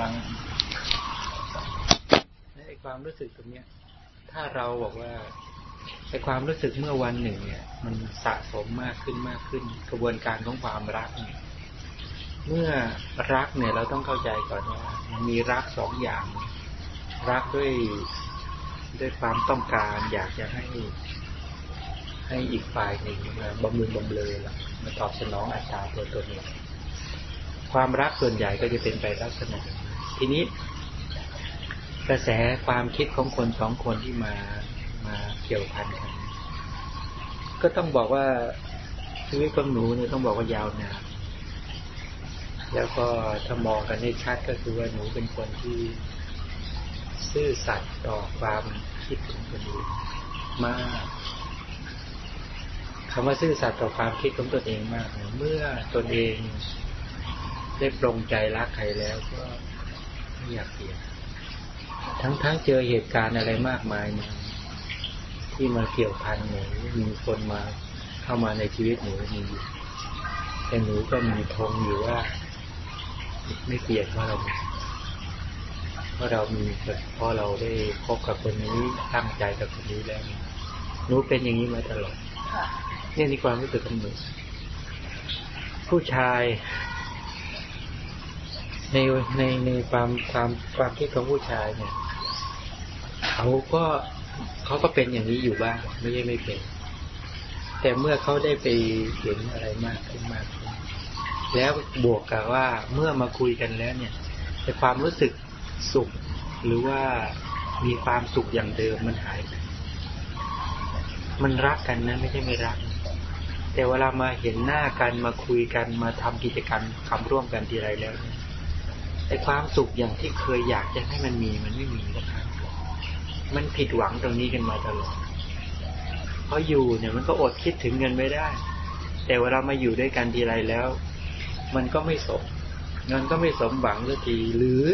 วางไอ้ความรู้สึกตรงเนี้ย ถ้าเราบอกว่าไอ้ความรู้สึกเมื่อวันหนึ่ง เนี่ย มันสะสมมากขึ้นมากขึ้น กระบวนการของความรักเนี่ยเมื่อรักเนี่ยเราต้องเข้าใจก่อนว่ามันมีรักสองอย่าง รักด้วยด้วยความต้องการ อยากจะให้ ให้อีกฝ่ายหนึ่งมาบำรุงบำเรอมาตอบสนองอัตราตัวตนเนี่ยความรักส่วนใหญ่ก็จะเป็นไปลักษณะ ทีนี้ กระแสความคิดของคนสองคนที่มามาเกี่ยวพันกัน ก็ต้องบอกว่าชีวิตของหนูเนี่ยต้องบอกว่ายาวนานแล้วก็ถ้ามองกันให้ชัดก็คือว่าหนูเป็นคนที่ซื่อสัตย์ต่อความคิดของตัวเองมากคำว่าซื่อสัตย์ต่อความคิดของตนเองมาก เมื่อตนเองได้ปรงใจรักใครแล้วก็ ไม่อยากเปลี่ยนทั้งทั้งเจอเหตุการณ์อะไรมากมายมาที่มาเกี่ยวพันหนูมีคนมาเข้ามาในชีวิตหนูมีแต่หนูก็มีทงอยู่ว่า ไม่เปลี่ยนเพราะเราเพราะเรามีเพราะเราได้พบกับคนนี้ตั้งใจกับคนนี้แล้วหนูเป็นอย่างนี้มาตลอดนี่นี่ความรู้สึกของหนูผู้ชาย ในในในความความความคิดของผู้ชายเนี่ย เขาก็เขาก็เป็นอย่างนี้อยู่บ้างไม่ใช่ไม่เป็น แต่เมื่อเขาได้ไปเห็นอะไรมากขึ้นมากขึ้นแล้วบวกกับว่าเมื่อมาคุยกันแล้วเนี่ยแต่ความรู้สึกสุขหรือว่ามีความสุขอย่างเดิมมันหายไปมันรักกันนะไม่ใช่ไม่รัก แต่เวลามาเห็นหน้ากันมาคุยกันมาทำกิจกรรมทำร่วมกันทีไรแล้ว ไอ้ความสุขอย่างที่เคยอยากจะให้มันมีมันไม่มีนะครับมันผิดหวังตรงนี้กันมาตลอดเพราะอยู่เนี่ยมันก็อดคิดถึงเงินไม่ได้ แต่เวลามาอยู่ด้วยกันทีไรแล้ว มันก็ไม่สมเงินก็ไม่สมหวังสักทีหรือ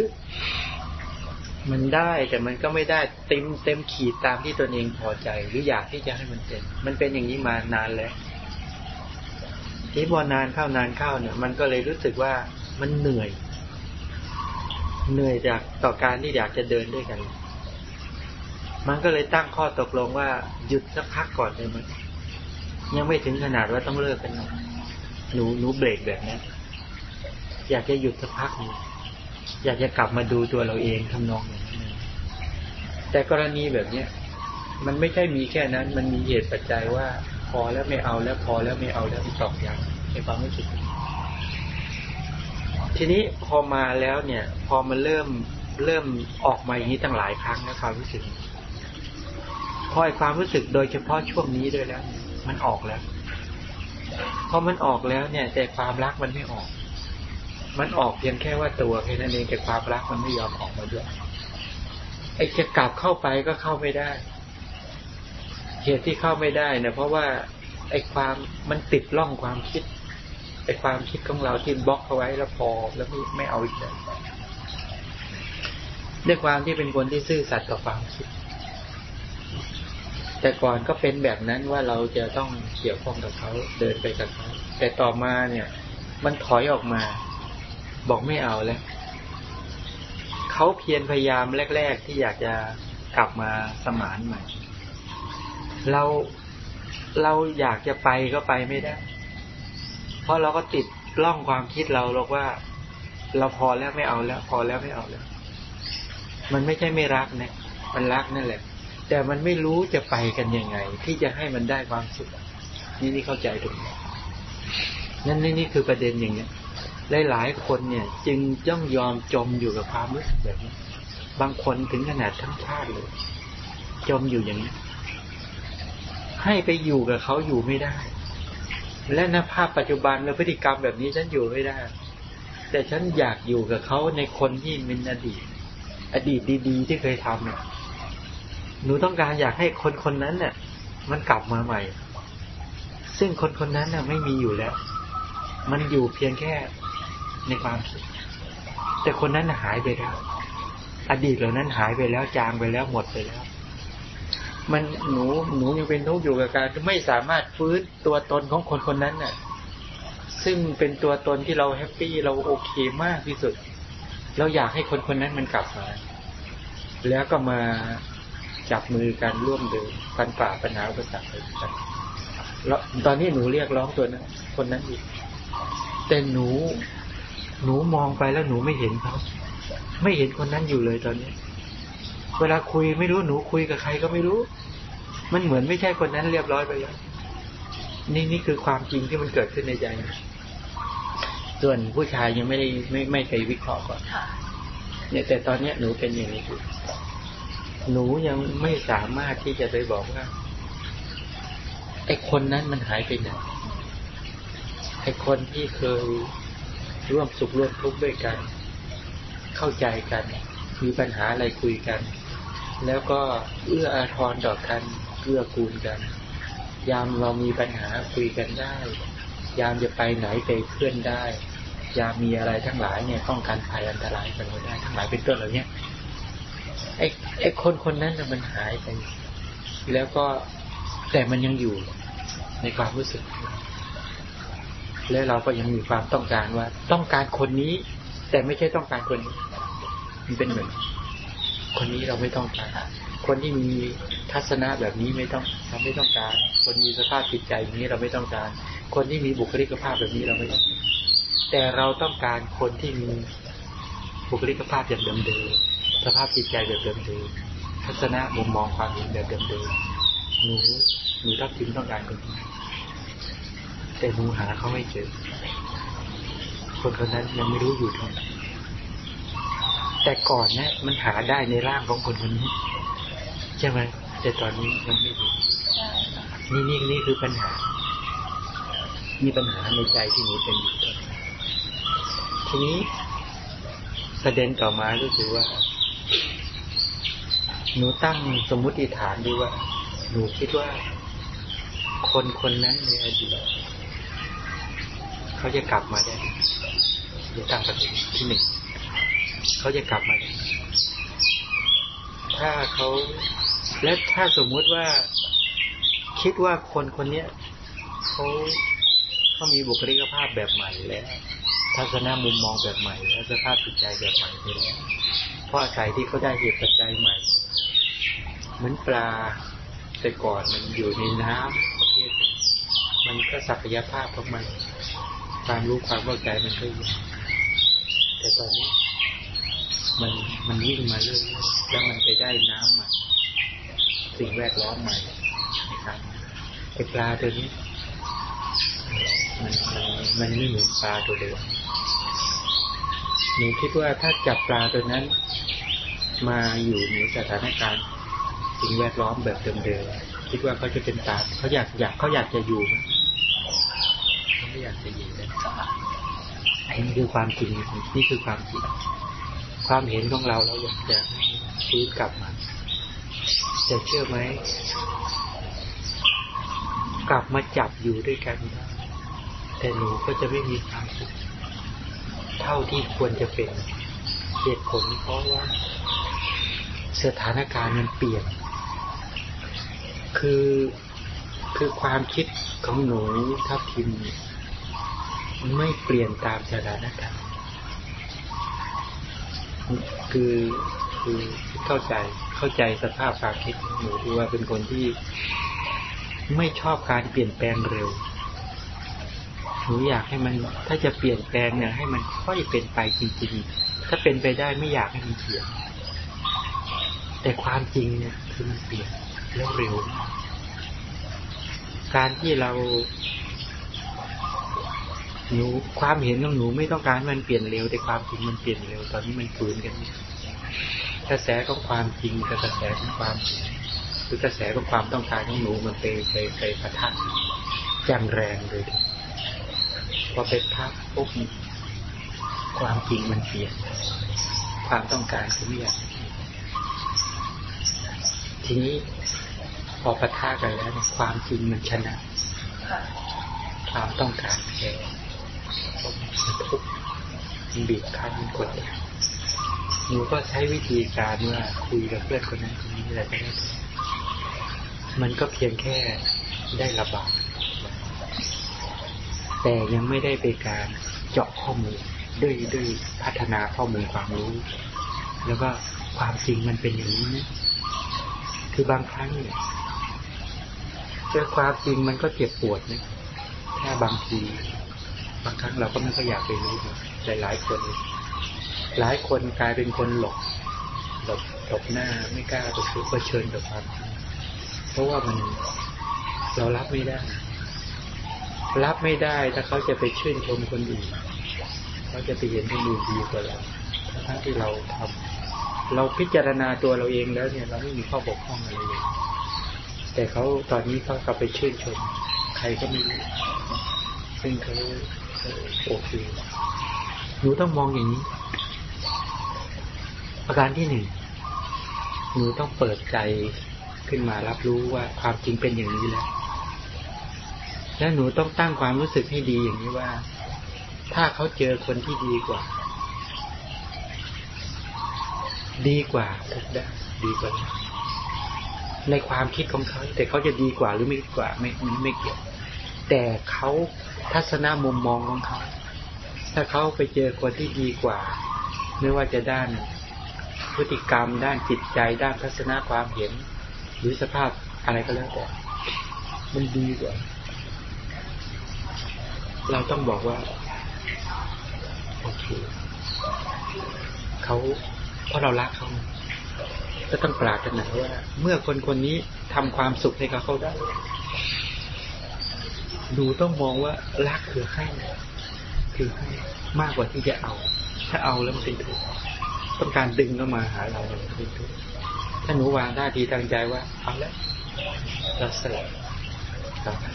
มันได้แต่มันก็ไม่ได้เต็มเต็มขีดตามที่ตนเองพอใจ หรืออยากที่จะให้มันเป็นมันเป็นอย่างนี้มานานแล้วที่พอนานเข้านานเข้าเนี่ย มันก็เลยรู้สึกว่ามันเหนื่อย เหนื่อยจากต่อการที่อยากจะเดินด้วยกัน มันก็เลยตั้งข้อตกลงว่าหยุดสักพักก่อนเลยมันยังไม่ถึงขนาดว่าต้องเลิกกันหนูหนูเบรกแบบนี้อยากจะหยุดสักพักนึงอยากจะกลับมาดูตัวเราเองทำนองอย่างนั้นแต่กรณีแบบเนี้ยมันไม่ใช่มีแค่นั้น มันมีเหตุปัจจัยว่า พอแล้วไม่เอาแล้วพอแล้วไม่เอาแล้วตอกย้ำในความรู้สึก ทีนี้พอมาแล้วเนี่ย พอมันเริ่มเริ่มออกมาอย่างนี้ตั้งหลายครั้งนะความรู้สึกพอยความรู้สึกโดยเฉพาะช่วงนี้ด้วยแล้ว มันออกแล้วพอมันออกแล้วเนี่ย แต่ความรักมันไม่ออก มันออกเพียงแค่ว่าตัวแค่นั้นเองแต่ความรักมันไม่ยอมออกมาด้วยไอ้จะกลับเข้าไปก็เข้าไม่ได้ เหตุที่เข้าไม่ได้เนี่ยเพราะว่าไอ้ความมันติดล่องความคิด ไอความคิดของเราที่บล็อกเอาไว้แล้วพอแล้วไม่ไม่เอาอีกเลยด้วยความที่เป็นคนที่ซื่อสัตย์ต่อความคิด แต่ก่อนก็เป็นแบบนั้นว่าเราจะต้องเกี่ยวข้องกับเขาเดินไปกับเขาแต่ต่อมาเนี่ย มันถอยออกมา บอกไม่เอาแล้วเขาเพียรพยายามแรก ๆ ที่อยากจะกลับมาสมานใหม่ เราเราอยากจะไปก็ไปไม่ได้ เพราะเราก็ติดล่องความคิดเราหรอกว่า เราพอแล้วไม่เอาแล้ว พอแล้วไม่เอาแล้ว มันไม่ใช่ไม่รักนะมันรักนั่นแหละ แต่มันไม่รู้จะไปกันยังไง ที่จะให้มันได้ความสุขนี่นี่เข้าใจตรงนี้นั่นนี่นี่คือประเด็นอย่างเนี้ยหลายๆคนเนี่ย จึงย่องยอมจมอยู่กับความรู้สึกแบบนี้บางคนถึงขนาดทั้งชาติเลย จมอยู่อย่างนี้ให้ไปอยู่กับเขาอยู่ไม่ได้ และในภาพปัจจุบันและพฤติกรรมแบบนี้ฉันอยู่ไม่ได้ แต่ฉันอยากอยู่กับเขาในคนที่เป็นอดีต อดีตดีๆ ที่เคยทำเนี่ยหนูต้องการอยากให้คนคนนั้นเนี่ยมันกลับมาใหม่ ซึ่งคนคนนั้นน่ะไม่มีอยู่แล้ว มันอยู่เพียงแค่ในความคิด แต่คนนั้นหายไปแล้ว อดีตเหล่านั้นหายไปแล้วจางไปแล้วหมดไปแล้ว มันหนูหนูยังเป็นทุกข์อยู่กับการไม่สามารถฟื้นตัวตนของคนคนนั้นน่ะ ซึ่งเป็นตัวตนที่เราแฮปปี้เราโอเคมากที่สุด เราอยากให้คนคนนั้นมันกลับมา แล้วก็มาจับมือกันร่วมเดินฟันฝ่าปัญหาอุปสรรคไปกันแล้วตอนนี้หนูเรียกร้องตัวนั้นคนนั้นอีก แต่หนู หนูมองไปแล้วหนูไม่เห็นเขาไม่เห็นคนนั้นอยู่เลยตอนนี้ เวลาคุยไม่รู้หนูคุยกับใครก็ไม่รู้ มันเหมือนไม่ใช่คนนั้นเรียบร้อยไปแล้วนี่นี่คือความจริงที่มันเกิดขึ้นในใจ ส่วนผู้ชายยังไม่ได้ไม่ไม่ไปวิเคราะห์ก่อนเนี่ยแต่ตอนเนี้ยหนูเป็นอย่างนี้หนูยังไม่สามารถที่จะไปบอกว่าไอ้คนนั้นมันหายไปไหนไอ้คนที่เคยร่วมสุขร่วมทุกข์ด้วยกัน เข้าใจกัน มีปัญหาอะไรคุยกัน แล้วก็เอื้ออาทรต่อกันเอื้อกูลกัน ยามเรามีปัญหาคุยกันได้ ยามจะไปไหนไปเพื่อนได้ ยามมีอะไรทั้งหลายเนี่ยป้องกันภัยอันตรายกันได้ทั้งหลายเป็นต้นเหล่านี้ไอ้ไอ้คนคนนั้นมันหายไป แล้วก็แต่มันยังอยู่ในความรู้สึก และเราก็ยังมีความต้องการว่า ต้องการคนนี้ แต่ไม่ใช่ต้องการคนนี้ มันเป็นเหมือน คนนี้เราไม่ต้องการคนที่มีทัศนะแบบนี้ไม่ต้องเราไม่ต้องการ คนมีสภาพจิตใจอย่างนี้เราไม่ต้องการ คนที่มีบุคลิกภาพแบบนี้เราไม่ต้องการแต่เราต้องการคนที่มีบุคลิกภาพแบบเดิมๆสภาพจิตใจแบบเดิมๆทัศนะมุมมองความเห็นแบบเดิมๆหนูหนูทับทิมต้องการคนนี้แต่หนูหาเขาไม่เจอ คนคนนั้นยังไม่รู้อยู่ตรงไหน แต่ก่อนนะมันหาได้ในร่างของคนคนนี้ใช่ไหมแต่ตอนนี้มันไม่อยู่นี่นี่นี่คือปัญหา มีปัญหาในใจที่หนูเป็นอยู่ตอนนี้ทีนี้ประเด็นต่อมาก็คือว่า หนูตั้งสมมุติฐานดีว่า หนูคิดว่า คนคนนั้นในอดีตเขาจะกลับมาได้จะตั้งประเด็นที่หนึ่ง เขาจะกลับมาถ้าเขาและถ้าสมมุติว่าคิดว่าคนคนเนี้ยเขาเขามีบุคลิกภาพแบบใหม่แล้วทัศนมุมมองแบบใหม่แล้วสภาพจิตใจแบบใหม่ไปแล้วเพราะอาศัยที่เขาได้เหตุปัจจัยใหม่ เหมือนปลาแต่ก่อนมันอยู่ในน้ำประเภทมันก็ศักยภาพของมัน ความรู้ความเข้าใจมันก็อยู่แต่ตอนนี้ มันมันวิ่งมาเรื่อยแล้วมันไปได้น้ำใหม่สิ่งแวดล้อมใหม่นะครับไอปลาตัวนี้มันมันมันไม่เหมือนปลาตัวเดิมหนูคิดว่าถ้าจับปลาตัวนั้น มาอยู่ในสถานการณ์สิ่งแวดล้อมแบบเดิมๆคิดว่าเขาจะเป็นปลาเขาอยากอยากเขาอยากจะอยู่ไหมเขาไม่อยากจะอยู่เลยอันนี้คือความจริงนี่คือความจริง ความเห็นของเราเราอยากจะฟื้นกลับมาจะเชื่อไหมกลับมาจับอยู่ด้วยกัน แต่หนูก็จะไม่มีความสุขเท่าที่ควรจะเป็นเหตุผลเพราะว่า สถานการณ์มันเปลี่ยน คือคือความคิดของหนูทับทิมไม่เปลี่ยนตามสถานการณ์ คือคือเข้าใจเข้าใจสภาพความคิดของหนูที่ว่าเป็นคนที่ไม่ชอบการเปลี่ยนแปลงเร็วหนูอยากให้มันถ้าจะเปลี่ยนแปลงเนี่ยให้มันค่อยเป็นไปจริงๆ ถ้าเป็นไปได้ไม่อยากให้มันเปลี่ยน แต่ความจริงเนี่ยคือมันเปลี่ยนแล้วเร็ว การที่เรา หนูความเห็นของหนูไม่ต้องการมันเปลี่ยนเร็วแต่ความจริงมันเปลี่ยนเร็วตอนนี้มันฝืนกันกระแสของความจริงกับกระแสของความหรือกระแสของความต้องการของหนูมันไปไปไปปะทะอย่างแรงเลยพอเป็นพักปุ๊บความจริงมันเปลี่ยน ความต้องการคือไม่อยากทีนี้พอปะทะกันแล้วความจริงมันชนะ ความต้องการแพ้ ทุกข์บีบคั้นกดหนูก็ใช้วิธีการว่าคุยกับเพื่อนคนนั้นคนนี้อะไรก็ได้มันก็เพียงแค่ได้ระบาดแต่ยังไม่ได้ไปการเจาะข้อมูลด้วยด้วยพัฒนาข้อมูลความรู้ แล้วก็ความจริงมันเป็นอย่างนี้นะคือบางครั้งเนี่ยเจอความจริงมันก็เจ็บปวดนะแค่บางที บางครั้งเราก็ไม่ก็อยากไปรู้หลายหลายคน หลายคนกลายเป็นคนหลบหลบหลบหน้าไม่กล้าไปพูดเผชิญกับความจริงเพราะว่ามันเรารับไม่ได้ รับไม่ได้ถ้าเขาจะไปชื่นชมคนอื่นเขาจะไปเห็นคนอื่นดีกว่าเราทั้งที่เราทำเราพิจารณาตัวเราเองแล้วเนี่ย เราไม่มีข้อบกพร่องอะไรเลยแต่เขาตอนนี้เขากลับไปชื่นชม ใครก็ไม่รู้ซึ่งเขา โอเคหนูต้องมองอย่างนี้ ประการที่หนึ่งหนูต้องเปิดใจขึ้นมารับรู้ว่าความจริงเป็นอย่างนี้แล้วและหนูต้องตั้งความรู้สึกให้ดีอย่างนี้ว่า ถ้าเขาเจอคนที่ดีกว่า ดีกว่าทุกได้ดีกว่า ในความคิดของเขา แต่เขาจะดีกว่าหรือไม่ดีกว่าไม่ไม่ไม่เกี่ยว แต่เขา ทัศนมุมมองของเขา ถ้าเขาไปเจอคนที่ดีกว่า ไม่ว่าจะด้านพฤติกรรมด้านจิตใจ ด้านทัศนความเห็น หรือสภาพอะไรก็แล้วแต่ มันดีกว่า เราต้องบอกว่า โอเคเขาเพราะเรารักเขาก็ต้องปรารถนาว่า เมื่อคนคนนี้ทำความสุขให้เขาเขาได้ ดูต้องมองว่ารักคือให้คือให้มากกว่าที่จะเอา ถ้าเอาแล้วมันเป็นทุกข์ต้องการดึงเข้ามาหาเราเป็นทุกข์ถ้าหนูวางท่าทีทางใจว่าเอาแล้วเราสละเราให้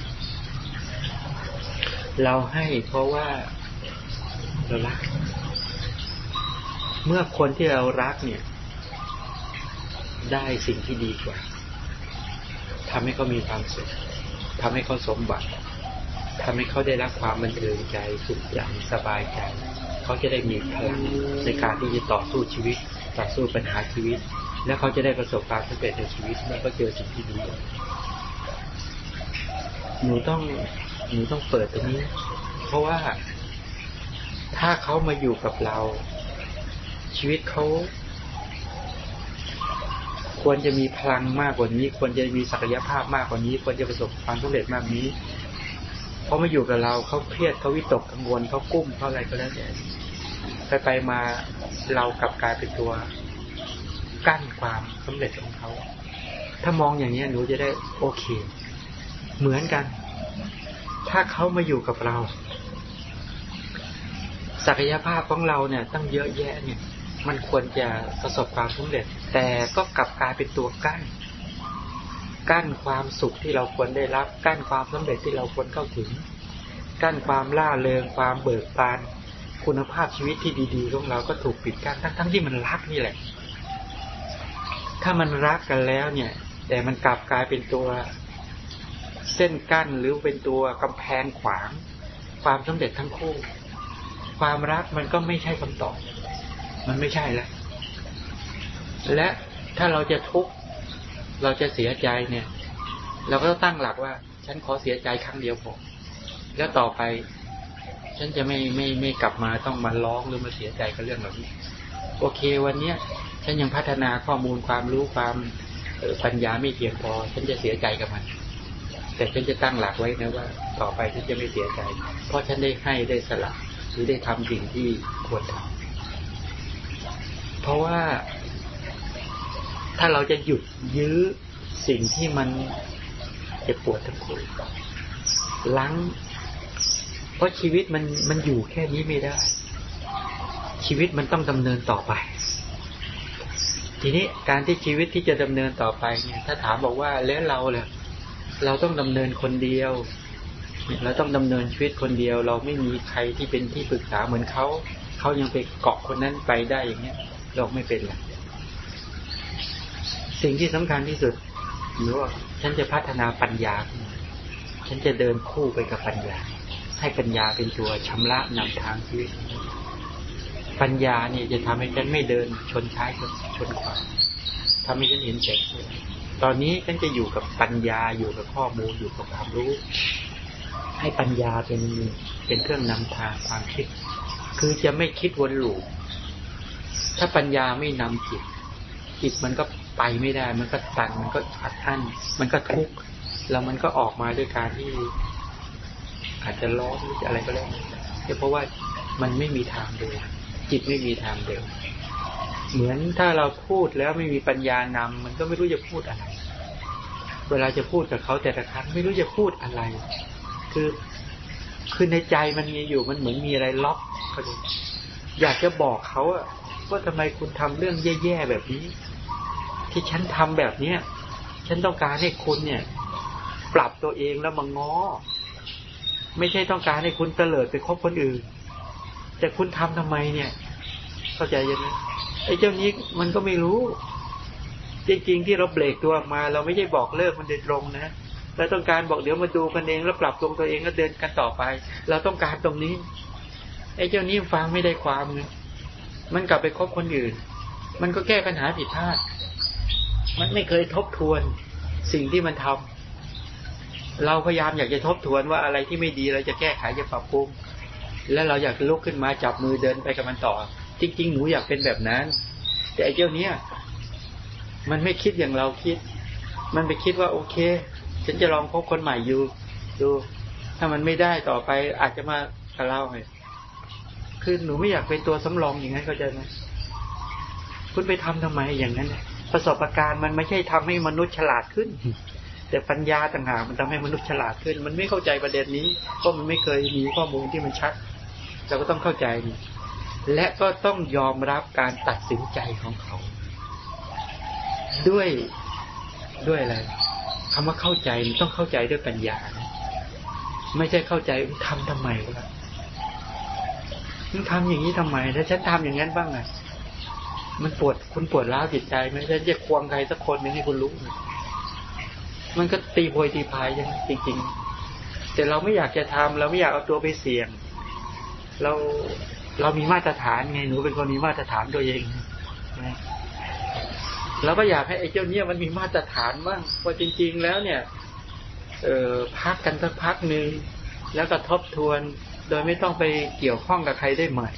เราให้เพราะว่าเรารัก เมื่อคนที่เรารักเนี่ย ได้สิ่งที่ดีกว่าทำให้เขามีความสุขทำให้เขาสมบัติ ทำให้เขาได้รับความบันเทิงใจสุขใจสบายใจ เขาจะได้มีพลังในการที่จะต่อสู้ชีวิต ต่อสู้ปัญหาชีวิต และเขาจะได้ประสบความสำเร็จในชีวิตเมื่อเขาเจอสิ่งที่ดีหนูต้องหนูต้องเปิดตรงนี้ เพราะว่าถ้าเขามาอยู่กับเรา ชีวิตเขาควรจะมีพลังมากกว่านี้ ควรจะมีศักยภาพมากกว่านี้ ควรจะประสบความสำเร็จมากนี้ เขามาอยู่กับเราเขาเครียดเขาวิตกกังวลเขากุ้มเขาอะไรก็แล้วแต่ไปไปมาเรากลับกลายเป็นตัวกั้นความสำเร็จของเขา ถ้ามองอย่างนี้หนูจะได้โอเค เหมือนกัน ถ้าเขามาอยู่กับเรา ศักยภาพของเราเนี่ย ตั้งเยอะแยะเนี่ย มันควรจะประสบความสำเร็จ แต่ก็กลับกลายเป็นตัวกั้น กั้นความสุขที่เราควรได้รับ กั้นความสำเร็จที่เราควรเข้าถึง กั้นความล่าเริงความเบิกบาน คุณภาพชีวิตที่ดีๆของเราก็ถูกปิดกั้นทั้งๆที่มันรักนี่แหละ ถ้ามันรักกันแล้วเนี่ย แต่มันกลับกลายเป็นตัว เส้นกั้นหรือเป็นตัวกำแพงขวาง ความสำเร็จทั้งคู่ ความรักมันก็ไม่ใช่คำตอบ มันไม่ใช่แล้วและถ้าเราจะทุกข์ เราจะเสียใจเนี่ย เราก็ตั้งหลักว่า ฉันขอเสียใจครั้งเดียวพอแล้วต่อไป ฉันจะไม่ไม่ไม่กลับมาต้องมาร้องหรือมาเสียใจกับเรื่องเหล่านี้ โอเควันเนี้ยฉันยังพัฒนาข้อมูลความรู้ความปัญญาไม่เพียงพอ ฉันจะเสียใจกับมัน แต่ฉันจะตั้งหลักไว้นะว่า ต่อไปฉันจะไม่เสียใจ เพราะฉันได้ให้ได้สละหรือได้ทำสิ่งที่ควรทำเพราะว่า ถ้าเราจะหยุดยื้อสิ่งที่มันเจ็บปวดทั้งคู่ล้างเพราะชีวิตมันมันอยู่แค่นี้ไม่ได้ ชีวิตมันต้องดำเนินต่อไป ทีนี้การที่ชีวิตที่จะดำเนินต่อไปเนี่ยถ้าถามบอกว่าแล้วเราเนี่ยเราต้องดำเนินคนเดียวเราต้องดำเนินชีวิตคนเดียว เราไม่มีใครที่เป็นที่ปรึกษาเหมือนเขาเขายังไปเกาะคนนั้นไปได้อย่างเงี้ยเราไม่เป็นหรอก สิ่งที่สำคัญที่สุดหรือว่าฉันจะพัฒนาปัญญา ฉันจะเดินคู่ไปกับปัญญา ให้ปัญญาเป็นตัวชำระนำทางชีวิตปัญญาเนี่ยจะทำให้ฉันไม่เดินชนท้ายชนขวาทำให้ฉันเห็นแสงตอนนี้ฉันจะอยู่กับปัญญาอยู่กับข้อมูลอยู่กับความรู้ ให้ปัญญาเป็นเป็นเครื่องนำทางความคิด คือจะไม่คิดวนลูปถ้าปัญญาไม่นำจิตจิตมันก็ ไปไม่ได้ มันก็ตัน มันก็อัดอั้น มันก็ทุกข์ แล้วมันก็ออกมาด้วยการที่ อาจจะร้อนหรืออะไรก็ได้เพราะว่ามันไม่มีทางเดินจิตไม่มีทางเดินเหมือนถ้าเราพูดแล้วไม่มีปัญญานำมันก็ไม่รู้จะพูดอะไร เวลาจะพูดกับเขาแต่ละครั้งไม่รู้จะพูดอะไร คือคือในใจมันมีอยู่มันเหมือนมีอะไรล็อกเขาอยากจะบอกเขาอะว่าทำไมคุณทำเรื่องแย่ๆแบบนี้ ที่ฉันทำแบบเนี้ยฉันต้องการให้คุณเนี่ย ปรับตัวเองแล้วมาง้อ ไม่ใช่ต้องการให้คุณเตลิดไปคบคนอื่น แต่คุณทำทำไมเนี่ย เข้าใจยังไงไอ้เจ้านี้มันก็ไม่รู้ จริงๆที่เราเบรกตัวออกมา เราไม่ใช่บอกเลิกมันโดยตรงนะเราต้องการบอกเดี๋ยวมาดูกันเองแล้วปรับตรงตัวเองแล้วเดินกันต่อไป เราต้องการตรงนี้ ไอ้เจ้านี้ฟังไม่ได้ความเนี่ยมันกลับไปคบคนอื่น มันก็แก้ปัญหาผิดพลาด มันไม่เคยทบทวนสิ่งที่มันทำเราพยายามอยากจะทบทวนว่าอะไรที่ไม่ดีเราจะแก้ไขจะปรับปรุงแล้วเราอยากลุกขึ้นมาจับมือเดินไปกับมันต่อ จริง ๆ หนูอยากเป็นแบบนั้น แต่ไอ้เจ้าเนี้ยมันไม่คิดอย่างเราคิด มันไปคิดว่าโอเค ฉันจะลองพบคนใหม่อยู่ดู ถ้ามันไม่ได้ต่อไปอาจจะมากับเราไงคือหนูไม่อยากเป็นตัวสำรองอย่างนั้นเข้าใจไหมคุณไปทำทำไมอย่างนั้นเนี่ย ประสบการณ์มันไม่ใช่ทำให้มนุษย์ฉลาดขึ้น แต่ปัญญาต่างหากมันทำให้มนุษย์ฉลาดขึ้น มันไม่เข้าใจประเด็นนี้เพราะมันไม่เคยมีข้อมูลที่มันชัดเราก็ต้องเข้าใจนี่และก็ต้องยอมรับการตัดสินใจของเขา ด้วยด้วยอะไรคำว่าเข้าใจมันต้องเข้าใจด้วยปัญญาไม่ใช่เข้าใจทำทำไมวะมึงทำอย่างนี้ทำไมถ้าฉันทำอย่างนั้นบ้างไง มันปวดคุณปวดร้าวจิตใจไหมฉันจะควงใครสักคนหนึ่งให้คุณรู้ มันก็ตีโพยตีพายยังจริงๆ แต่เราไม่อยากจะทำเราไม่อยากเอาตัวไปเสี่ยง เราเรามีมาตรฐานไงหนูเป็นคนมีมาตรฐานตัวเองนะเราก็อยากให้ไอ้เจ้าเนี้ยมันมีมาตรฐานบ้างว่าจริง ๆ แล้วเนี่ย เออพักกันสักพักหนึ่งแล้วก็ทบทวน โดยไม่ต้องไปเกี่ยวข้องกับใครได้ใหม่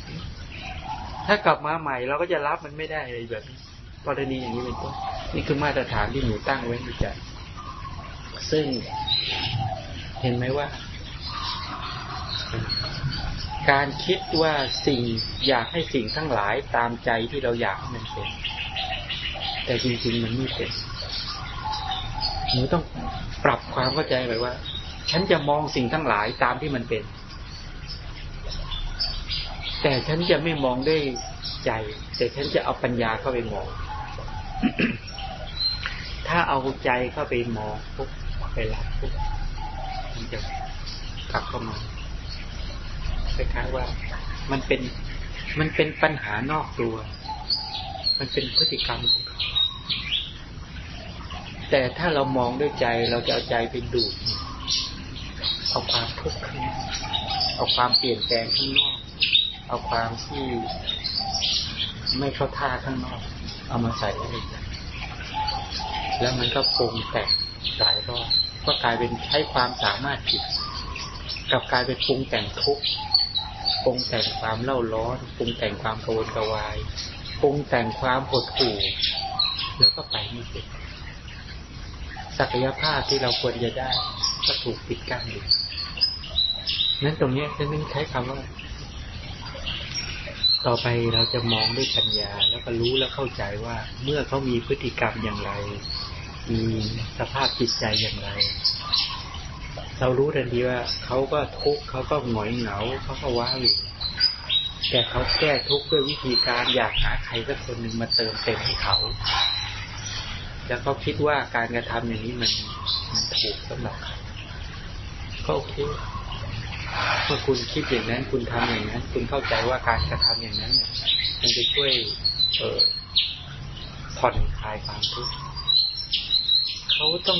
ถ้ากลับมาใหม่เราก็จะรับมันไม่ได้เลยแบบกรณีอย่างนี้เป็นต้นนี่คือมาตรฐานที่หนูตั้งไว้ในใจซึ่งเห็นไหมว่า การคิดว่าสิ่งอยากให้สิ่งทั้งหลายตามใจที่เราอยากให้มันเป็น แต่จริงๆมันไม่เป็นหนูต้องปรับความเข้าใจไปว่า ฉันจะมองสิ่งทั้งหลายตามที่มันเป็น แต่ฉันจะไม่มองด้วยใจ แต่ฉันจะเอาปัญญาเข้าไปมอง ถ้าเอาใจเข้าไปมองปุ๊บไปรับปุ๊บมันจะกลับเข้ามาคล้ายๆว่ามันเป็นมันเป็นปัญหานอกตัว มันเป็นพฤติกรรมของเขาแต่ถ้าเรามองด้วยใจเราจะเอาใจไปดูดเอาความทุกข์ข้างนอกเอาความเปลี่ยนแปลงข้างนอก เอาความที่ไม่เข้าท่าข้างนอก เอามาใส่ไว้ในใจแล้วมันก็ปรุงแต่งหลายรอบก็กลายเป็นใช้ความสามารถผิดกับกลายเป็นปรุงแต่งทุกข์ปรุงแต่งความเล่าร้อนปรุงแต่งความกระวนกระวายปรุงแต่งความหดหู่แล้วก็ไปไม่เป็นศักยภาพที่เราควรจะได้ก็ถูกปิดกั้นอยู่นั้นตรงนี้จะไม่ใช้คำว่า ต่อไปเราจะมองด้วยปัญญา แล้วก็รู้แล้วเข้าใจว่าเมื่อเขามีพฤติกรรมอย่างไร มีสภาพจิตใจอย่างไร เรารู้ทันทีว่าเขาก็ทุกข์เขาก็หงอยเหงาเขาก็ว้าวิแต่เขาแก้ทุกข์ด้วยวิธีการอยากหาใครสักคนหนึ่งมาเติมเต็มให้เขา แล้วเขาคิดว่าการกระทำอย่างนี้มันมันถูกสำหรับเขาก็โอเค เมื่อคุณคิดอย่างนั้น คุณทำอย่างนั้น คุณเข้าใจว่าการกระทำอย่างนั้นเนี่ยมันจะช่วยเออผ่อนคลายความทุกข์เขาต้อง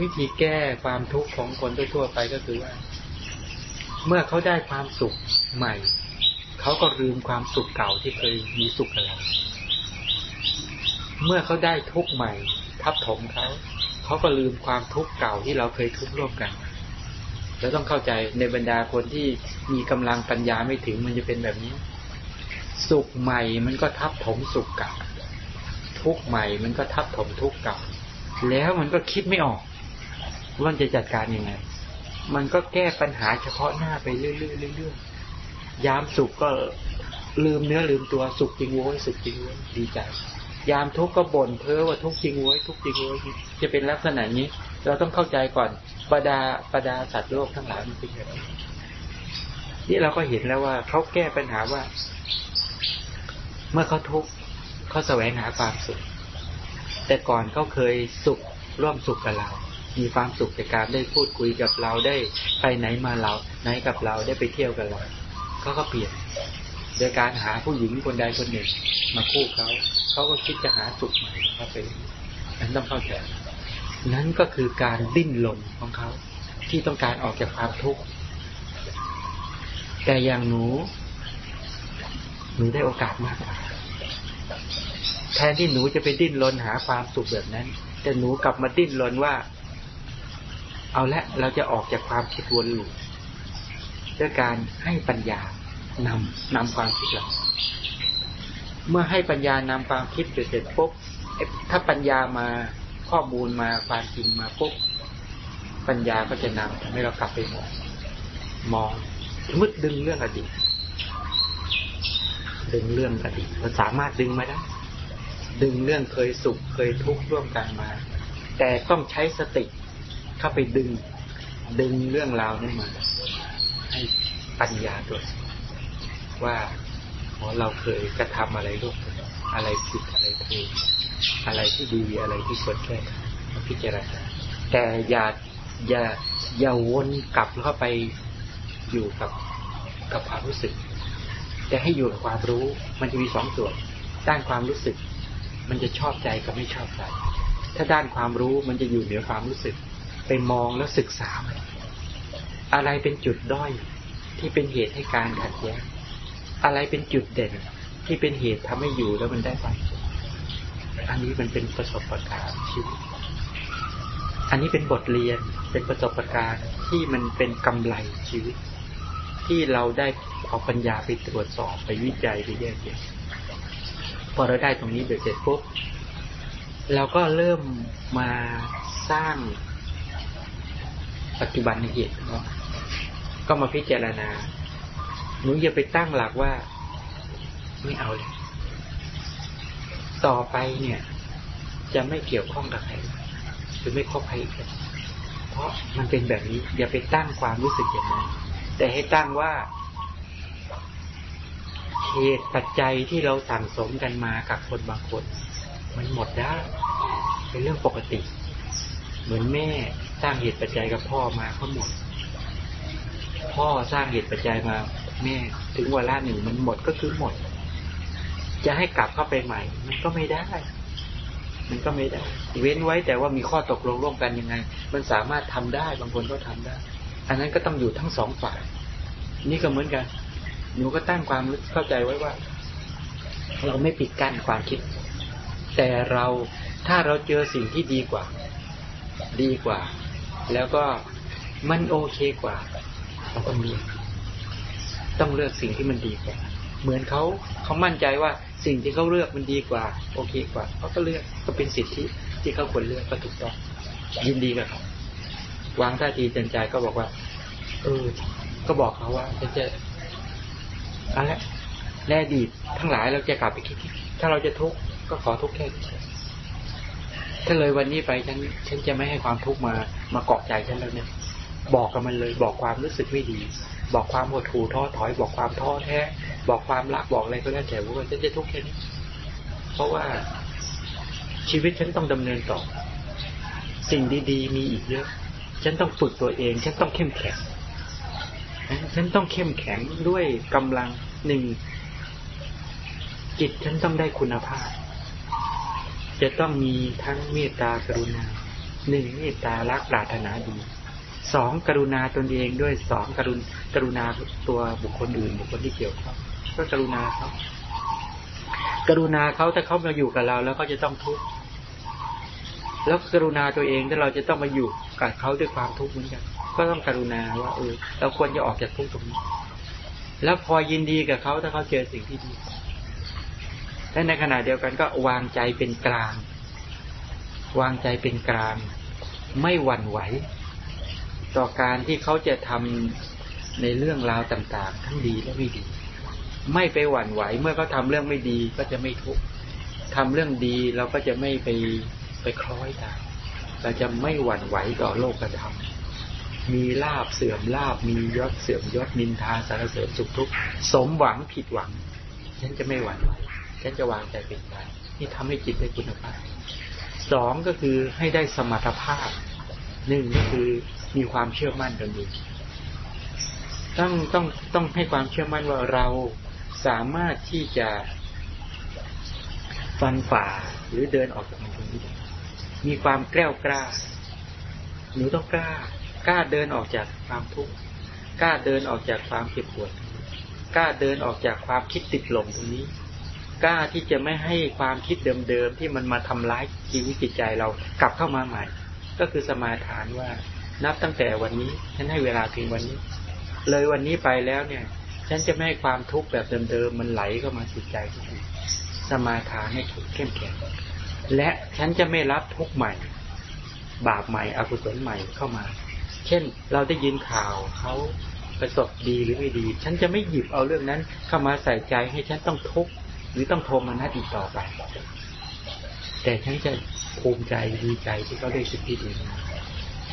วิธีแก้ความทุกข์ของคนทั่วไปก็คือว่า เมื่อเขาได้ความสุขใหม่ เขาก็ลืมความสุขเก่าที่เคยมีสุขกับเราเมื่อเขาได้ทุกข์ใหม่ ทับถมเขาเขาก็ลืมความทุกข์เก่าที่เราเคยทุกข์ร่วมกัน เราต้องเข้าใจในบรรดาคนที่มีกำลังปัญญาไม่ถึงมันจะเป็นแบบนี้ สุขใหม่มันก็ทับถมสุขเก่าทุกใหม่มันก็ทับถมทุกเก่าแล้วมันก็คิดไม่ออกว่าจะจัดการยังไง มันก็แก้ปัญหาเฉพาะหน้าไปเรื่อยๆเรื่อยๆยามสุขก็ลืมเนื้อลืมตัวสุขจริงโว้ยสุขจริงโว้ยดีใจ ยามทุกข์ก็บ่นเพ้อว่าทุกข์จริงโว้ยทุกข์จริงโว้ยจะเป็นลักษณะนี้ เราต้องเข้าใจก่อน ประดาประดาสัตว์โลกทั้งหลายมันเป็นอย่างไรนี่เราก็เห็นแล้วว่าเขาแก้ปัญหาว่า เมื่อเขาทุกข์เขาแสวงหาความสุข แต่ก่อนเขาเคยสุขร่วมสุขกับเรา มีความสุขจากการได้พูดคุยกับเราได้ไปไหนมาเรา ไหนกับเราได้ไปเที่ยวกับเราเขาก็เปลี่ยน โดยการหาผู้หญิงคนใดคนหนึ่ง มาคู่เขาเขาก็คิดจะหาสุขใหม่เขาไปนั้นต้องเข้าใจ นั้นก็คือการดิ้นรนของเขา ที่ต้องการออกจากความทุกข์ แต่อย่างหนู หนูได้โอกาสมากกว่าแทนที่หนูจะไปดิ้นรนหาความสุขแบบนั้น แต่หนูกลับมาดิ้นรนว่า เอาละเราจะออกจากความคิดวนลูปด้วยการให้ปัญญานำนำความคิดเราเมื่อให้ปัญญานำความคิดเสร็จปุ๊บถ้าปัญญามา ข้อมูลมาความจริงมาปุ๊บปัญญาก็จะนำให้เรากลับไปมองมองมึดดึงเรื่องอดีตดึงเรื่องอดีตมันสามารถดึงมาได้ดึงเรื่องเคยสุขเคยทุกข์ร่วมกันมา แต่ต้องใช้สติเข้าไปดึง ดึงเรื่องราวนี้นมา ให้ปัญญาตัวว่าเราเคยกระทำอะไรลูก อะไรผิดอะไรถูกอะไรที่ดีอะไรที่ควรแก้ไขพิจารณาแต่อย่าอย่าอย่าวนกลับเข้าไปอยู่กับกับความรู้สึก แต่ให้อยู่กับความรู้มันจะมีสองส่วนด้านความรู้สึก มันจะชอบใจกับไม่ชอบใจถ้าด้านความรู้มันจะอยู่เหนือความรู้สึก ไปมองแล้วศึกษาอะไรเป็นจุดด้อยที่เป็นเหตุให้การขัดแย้งอะไรเป็นจุดเด่น ที่เป็นเหตุทำให้อยู่แล้วมันได้ไปอันนี้มันเป็นประสบการณ์ชีวิต อันนี้เป็นบทเรียนเป็นประสบการณ์ที่มันเป็นกำไรชีวิต ที่เราได้เอาปัญญาไปตรวจสอบไปวิจัยไปแยกแยะพอเราได้ตรงนี้เสร็จปุ๊บเราก็เริ่มมาสร้างปัจจุบันในเหตุก็มาพิจารณาหนูอย่าไปตั้งหลักว่า ไม่เอาเลยต่อไปเนี่ย จะไม่เกี่ยวข้องกับใครหรือไม่คบใครอีกเพราะมันเป็นแบบนี้ อย่าไปตั้งความรู้สึกอย่างนั้น แต่ให้ตั้งว่าเหตุปัจจัยที่เราสั่งสมกันมากับคนบางคน มันหมดได้เป็นเรื่องปกติ เหมือนแม่สร้างเหตุปัจจัยกับพ่อมาเขาหมด พ่อสร้างเหตุปัจจัยมาแม่ถึงเวลาหนึ่งมันหมดก็คือหมด จะให้กลับเข้าไปใหม่ มันก็ไม่ได้ มันก็ไม่ได้ เว้นไว้แต่ว่ามีข้อตกลงร่วมกันยังไง มันสามารถทำได้บางคนก็ทำได้ อันนั้นก็ต้องอยู่ทั้งสองฝ่าย นี่ก็เหมือนกันหนูก็ตั้งความเข้าใจไว้ว่า เราไม่ปิดกั้นความคิด แต่เราถ้าเราเจอสิ่งที่ดีกว่า ดีกว่า แล้วก็มันโอเคกว่าเราต้องเลือกต้องเลือกสิ่งที่มันดีกว่า เหมือนเขาเขามั่นใจว่า สิ่งที่เขาเลือกมันดีกว่า โอเคกว่าเขาก็เลือกก็เป็นสิทธิที่เขาควรเลือกก็ถูกต้องยินดีกับเขาวางท่าทีเต็มใจก็บอกว่า เออ ก็บอกเขาว่าจะจะอะไรแน่ดีทั้งหลายเราจะกลับไปคิด ถ้าเราจะทุกข์ก็ขอทุกข์แค่ถ้าเลยวันนี้ไปฉัน ฉันจะไม่ให้ความทุกข์มามาเกาะใจฉันแล้วเนี่ย บอกกับมันเลย บอกความรู้สึกไม่ดี บอกความหดหู่ท้อถอย บอกความท้อแท้ บอกความรักบอกอะไรก็แล้วแต่ว่าฉันจะทุกข์แค่นี้เพราะว่าชีวิตฉันต้องดำเนินต่อ สิ่งดี ๆ มีอีกเยอะ ฉันต้องฝึกตัวเอง ฉันต้องเข้มแข็งฉันต้องเข้มแข็งด้วยกำลังหนึ่งจิตฉันต้องได้คุณภาพ จะต้องมีทั้งเมตตากรุณาหนึ่งเมตตารักปรารถนาดี สองกรุณาตนเองด้วยสองกรุณกรุณาตัวบุคคลอื่น บุคคลที่เกี่ยวข้องก็กรุณาเขากรุณาเขาถ้าเขามาอยู่กับเรา แล้วก็จะต้องทุกข์แล้วกรุณาตัวเองถ้าเราจะต้องมาอยู่กับเขาด้วยความทุกข์เหมือนกันก็ต้องกรุณาว่าเออเราควรจะออกจากทุกข์ตรงนี้ แล้วพอยินดีกับเขาถ้าเขาเจอสิ่งที่ดีและในขณะเดียวกันก็วางใจเป็นกลาง วางใจเป็นกลาง ไม่หวั่นไหว ต่อการที่เขาจะทำในเรื่องราวต่างๆ ทั้งดีและไม่ดี ไม่ไปหวั่นไหว เมื่อเขาทาเรื่องไม่ดีก็จะไม่ทุกข์ทำเรื่องดีเราก็จะไม่ไปไปคล้อยตามเราจะไม่หวั่นไหวต่อโลกธรรมมีลาบเสื่อมลาบมียศเสื่อมยศนินทาสารเสริญสุขทุกข์สมหวังผิดหวัง ฉันจะไม่หวั่นไหวฉันจะวางใจเป็นกลางนี่ทำให้จิตได้คุณภาพสองก็คือให้ได้สมรรถภาพหนึ่งก็คือ มีความเชื่อมั่นตนเองต้องต้องต้องให้ความเชื่อมั่นว่าเราสามารถที่จะฟันฝ่าหรือเดินออกจากมันตรงนี้ มีความแกล้วกล้าหนูต้องกล้ากล้าเดินออกจากความทุกข์กล้าเดินออกจากความเจ็บปวดกล้าเดินออกจากความคิดติดหลงตรงนี้กล้าที่จะไม่ให้ความคิดเดิมๆที่มันมาทำร้ายชีวิตจิตใจเรากลับเข้ามาใหม่ ก็คือสมาทานว่า นับตั้งแต่วันนี้ ฉันให้เวลาเพียงวันนี้ เลยวันนี้ไปแล้วเนี่ย ฉันจะไม่ให้ความทุกข์แบบเดิมๆมันไหลเข้ามาจิตใจทุกทีสมาทานให้เข้มแข็งและฉันจะไม่รับทุกข์ใหม่ บาปใหม่อกุศลใหม่เข้ามา เช่น เราได้ยินข่าวเขาประสบดีหรือไม่ดี ฉันจะไม่หยิบเอาเรื่องนั้น เข้ามาใส่ใจให้ฉันต้องทุกข์หรือต้องโทมนัสอีกต่อไป แต่ฉันจะภูมิใจดีใจที่เขาได้สิ่งที่ดีมา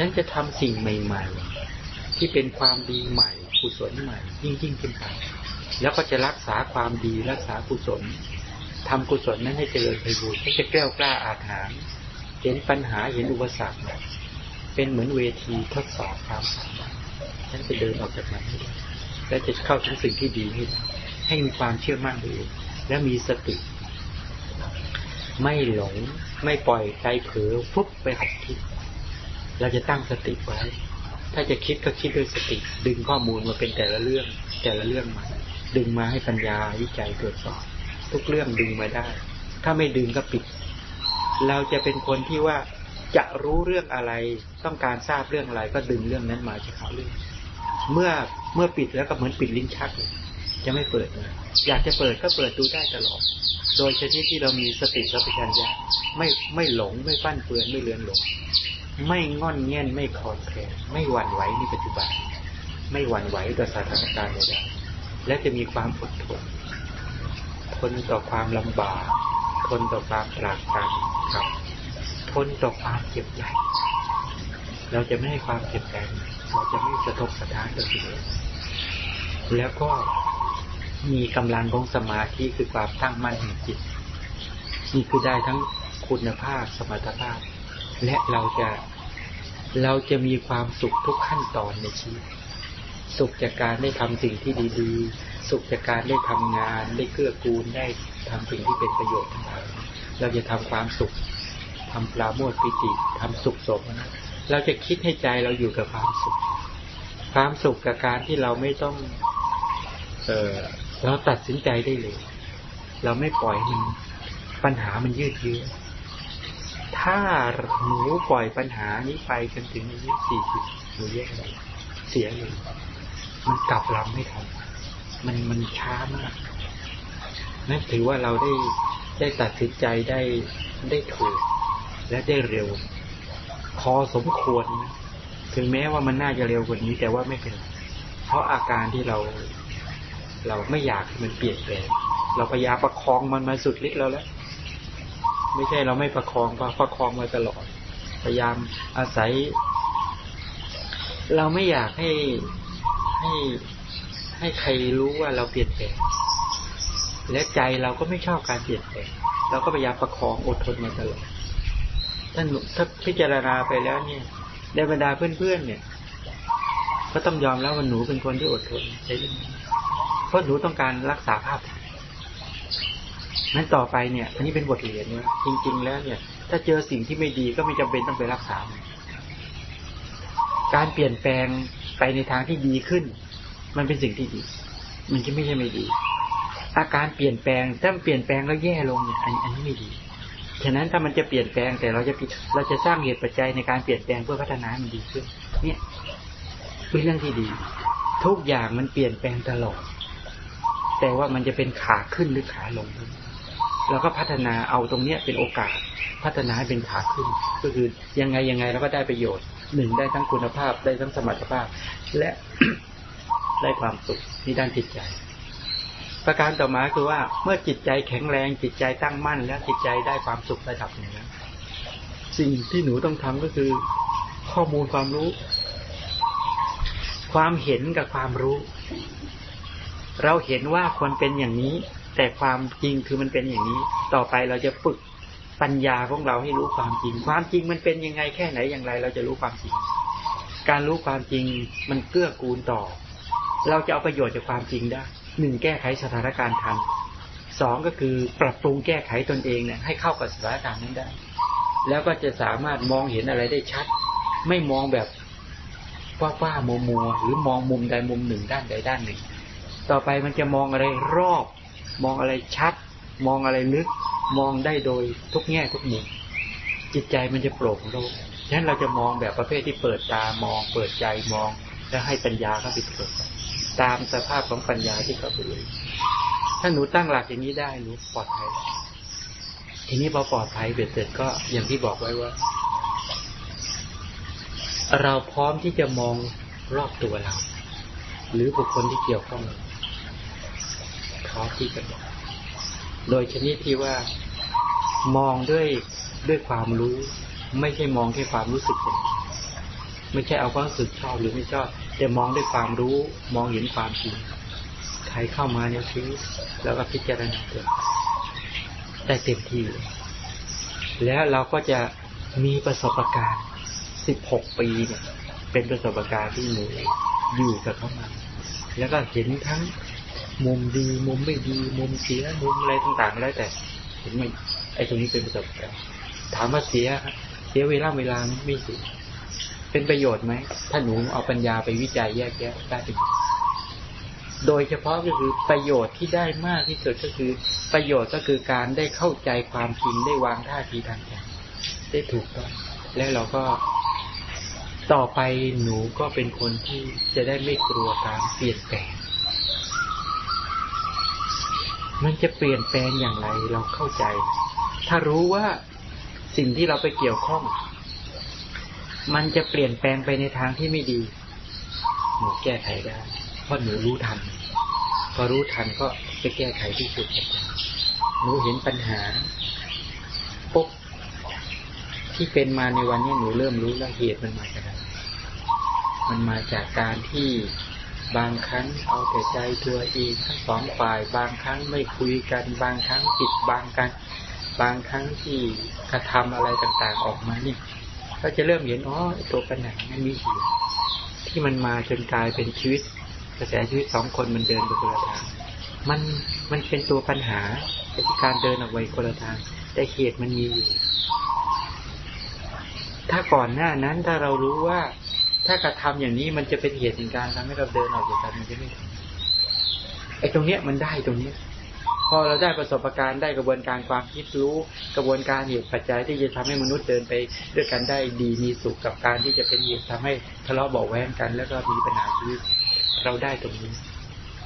ฉันจะทำสิ่งใหม่ ๆ ที่เป็นความดีใหม่กุศลใหม่ ยิ่งยิ่งขึ้นไปแล้วก็จะรักษาความดีรักษากุศลทำกุศลนั้นให้เจริญไปบูรณ์จะแก้วกล้าอาถรรพ์เห็นปัญหาเห็นอุปสรรคเป็นเหมือนเวทีทดสอบความสามารถฉันจะเดินออกจากมันให้ได้และจะเข้าถึงสิ่งที่ดีให้ได้ให้มีความเชื่อมั่นตัวเองและมีสติ ไม่หลง ไม่ปล่อยใจเผลอฟุบไปหัดคิด เราจะตั้งสติไว้ ถ้าจะคิดก็คิดด้วยสติ ดึงข้อมูลมาเป็นแต่ละเรื่อง แต่ละเรื่องมา ดึงมาให้ปัญญาวิจัยตรวจสอบ ทุกเรื่องดึงมาได้ ถ้าไม่ดึงก็ปิด เราจะเป็นคนที่ว่าจะรู้เรื่องอะไร ต้องการทราบเรื่องอะไร ก็ดึงเรื่องนั้นมาจะเฉพาเรื่อง เมื่อเมื่อปิดแล้วก็เหมือนปิดลิ้นชักเลยจะไม่เปิดเลยอยากจะเปิดก็เปิดดูได้ตลอด โดยชนิดที่เรามีสติสัพพัญญะไม่ไม่หลงไม่ฟั่นเฟือนไม่เลือนหลง ไม่งอนเงียนไม่คลอนแคลนไม่หวั่นไหวในปัจจุบัน ไม่หวั่นไหวต่อสถานการณ์ใดๆและจะมีความอดทนทนต่อความลำบากทนต่อความตรากตรำครับทนต่อความเจ็บใจเราจะไม่ให้ความเจ็บใจเราจะไม่สะทกสะท้านกับสิ่งแล้วก็มีกำลังของสมาธิคือความตั้งมั่นแห่งจิตนี่คือได้ทั้งคุณภาพสมรรถภาพ และเราจะ เราจะมีความสุขทุกขั้นตอนในชีวิต สุขจากการได้ทำสิ่งที่ดีสุขจากการได้ทำงาน ได้เกื้อกูล ได้ทำสิ่งที่เป็นประโยชน์ทั้งหลายเราจะทำความสุขทำปลาโมดปิติทำสุขสมนะเราจะคิดให้ใจเราอยู่กับความสุข ความสุขกับการที่เราไม่ต้อง เออเราตัดสินใจได้เลย เราไม่ปล่อยมันปัญหามันยืดเยื้อ ถ้าหนูปล่อยปัญหานี้ไปจนถึงอายุสี่สิบหนูแย่เลยเสียเลยมันกลับลำไม่ทันมันมันช้ามากนั่นถือว่าเราได้ได้ตัดสินใจได้ได้ถูก และได้เร็ว พอสมควรนะถึงแม้ว่ามันน่าจะเร็วกว่านี้ แต่ว่าไม่เป็น เพราะอาการที่เรา เราไม่อยากให้มันเปลี่ยนแปลงเราพยายามประคองมันมาสุดฤทธิ์เราแล้ว ไม่ใช่เราไม่ประคองประคองมาตลอด พยายามอาศัย เราไม่อยากให้ให้ให้ใครรู้ว่าเราเปลี่ยนแปลงและใจเราก็ไม่ชอบการเปลี่ยนแปลงเราก็พยายามประคองอดทนมาตลอดท่านถ้าพิจารณาไปแล้วเนี่ยในบรรดาเพื่อนๆเนี่ย ก็ต้องยอมแล้วว่าหนูเป็นคนที่อดทนใช่ไหมเพราะหนูต้องการรักษาภาพ นั้นต่อไปเนี่ย อันนี้เป็นบทเรียนว่าจริง ๆ แล้วเนี่ย ถ้าเจอสิ่งที่ไม่ดีก็ไม่จำเป็นต้องไปรักษา การเปลี่ยนแปลงไปในทางที่ดีขึ้น มันเป็นสิ่งที่ดี มันจะไม่ใช่ไม่ดี อาการเปลี่ยนแปลงถ้าเปลี่ยนแปลงแล้วแย่ลงเนี่ยอันนี้ไม่ดีฉะนั้นถ้ามันจะเปลี่ยนแปลงแต่เราจะเราจะสร้างเหตุปัจจัยในการเปลี่ยนแปลงเพื่อพัฒนามันดีขึ้น เนี่ยเป็นเรื่องที่ดี ทุกอย่างมันเปลี่ยนแปลงตลอดแต่ว่ามันจะเป็นขาขึ้นหรือขาลงเรา ก็พัฒนาเอาตรงเนี้ยเป็นโอกาส พัฒนาให้เป็นขาขึ้น ก็คือยังไงยังไงเราก็ได้ประโยชน์หนึ่งได้ทั้งคุณภาพได้ทั้งสมรรถภาพ และได้ความสุขในด้านจิตใจ ประการต่อมาคือว่าเมื่อจิตใจแข็งแรงจิตใจตั้งมั่น แล้วจิตใจได้ความสุขระดับหนึ่งแล้วสิ่งที่หนูต้องทำก็คือข้อมูลความรู้ ความเห็นกับความรู้ เราเห็นว่าควรเป็นอย่างนี้ แต่ความจริงคือมันเป็นอย่างนี้ ต่อไปเราจะฝึกปัญญาของเราให้รู้ความจริง ความจริงมันเป็นยังไงแค่ไหนอย่างไร เราจะรู้ความจริง การรู้ความจริงมันเกื้อกูลต่อ เราจะเอาประโยชน์จากความจริงได้หนึ่งแก้ไขสถานการณ์ทันสองก็คือปรับปรุงแก้ไขตนเองเนี่ยให้เข้ากับสถานการณ์นั้นได้ แล้วก็จะสามารถมองเห็นอะไรได้ชัด ไม่มองแบบว่าว่ามัวมัวหรือมองมุมใดมุมหนึ่งด้านใดด้านหนึ่ง ต่อไปมันจะมองอะไรรอบ มองอะไรชัด มองอะไรลึก มองได้โดยทุกแง่ทุกมุมจิตใจมันจะโปร่งโล่งฉะนั้นเราจะมองแบบประเภทที่เปิดตามอง เปิดใจมอง แล้วให้ปัญญาเข้าไปเกิดตามสภาพของปัญญาที่เขาไปรู้ถ้าหนูตั้งหลักอย่างนี้ได้หนูปลอดภัยทีนี้พอปลอดภัยเบ็ดเสร็จก็อย่างที่บอกไว้ว่า เราพร้อมที่จะมองรอบตัวเรา หรือบุคคลที่เกี่ยวข้องพร้ อที่จะมองโดยชนิดที่ว่ามองด้วยด้วยความรู้ ไม่ใช่มองแค่ความรู้สึกอย่างไม่ใช่เอาความรู้สึกชอบหรือไม่ชอบ แต่มองด้วยความรู้มองเห็นความจริงใครเข้ามาในชีวิตแล้วก็พิจารณาตัวได้เต็มที่ แล้วเราก็จะมีประสบการณ์สิบหกปีเนี่ยเป็นประสบการณ์ที่หนูอยู่กับเขามา แล้วก็เห็นทั้ง มุมดี มุมไม่ดี มุมเสีย มุมอะไรต่างๆแล้วแต่เห็นไหมไอ้ตรงนี้เป็นประสบการณ์ถามว่าเสีย เสียเวลาเวลาไม่เสียเป็นประโยชน์ไหม ถ้าหนูเอาปัญญาไปวิจัยแยกแยะได้เป็นโดยเฉพาะก็คือประโยชน์ที่ได้มากที่สุดก็คือ ประโยชน์ก็คือการได้เข้าใจความจริงได้วางท่าทีทางใจได้ถูกต้องแล้วเราก็ต่อไปหนูก็เป็นคนที่จะได้ไม่กลัวการเปลี่ยนแปลง มันจะเปลี่ยนแปลงอย่างไรเราเข้าใจ ถ้ารู้ว่าสิ่งที่เราไปเกี่ยวข้อง มันจะเปลี่ยนแปลงไปในทางที่ไม่ดี หนูแก้ไขได้ เพราะหนูรู้ทัน พอรู้ทันก็จะแก้ไขที่สุดหนูเห็นปัญหาปุ๊บที่เป็นมาในวันนี้หนูเริ่มรู้แล้วเหตุมันมาจากอะไรมันมาจากการที่ บางครั้งเอาแต่ใจตัวเองทั้งสองฝ่าย บางครั้งไม่คุยกัน บางครั้งปิดบางกันบางครั้งที่กระทำอะไรต่างๆออกมาเนี่ย ก็จะเริ่มเห็นอ๋อตัวปัญหามันมีเหตุที่มันมาจนกลายเป็นชีวิต กระแสชีวิตสองคนมันเดินไปคนละทางมันมันเป็นตัวปัญหาแต่ที่การเดินออกไปคนละทาง แต่เหตุมันมีอยู่ถ้าก่อนหน้านั้นถ้าเรารู้ว่า ถ้ากระทำอย่างนี้มันจะเป็นเหตุในการทำให้เราเดินออกจากกันมันจะไม่ไอ้ตรงเนี้ยมันได้ตรงเนี้ยพอเราได้ประสบการณ์ได้กระบวนการความคิดรู้ กระบวนการเหตุปัจจัยที่จะทำให้มนุษย์เดินไปด้วยกันได้ดีมีสุขกับการที่จะเป็นเหตุทำให้ทะเลาะเบาแวงกัน แล้วก็มีปัญหาชีวิตเราได้ตรงนี้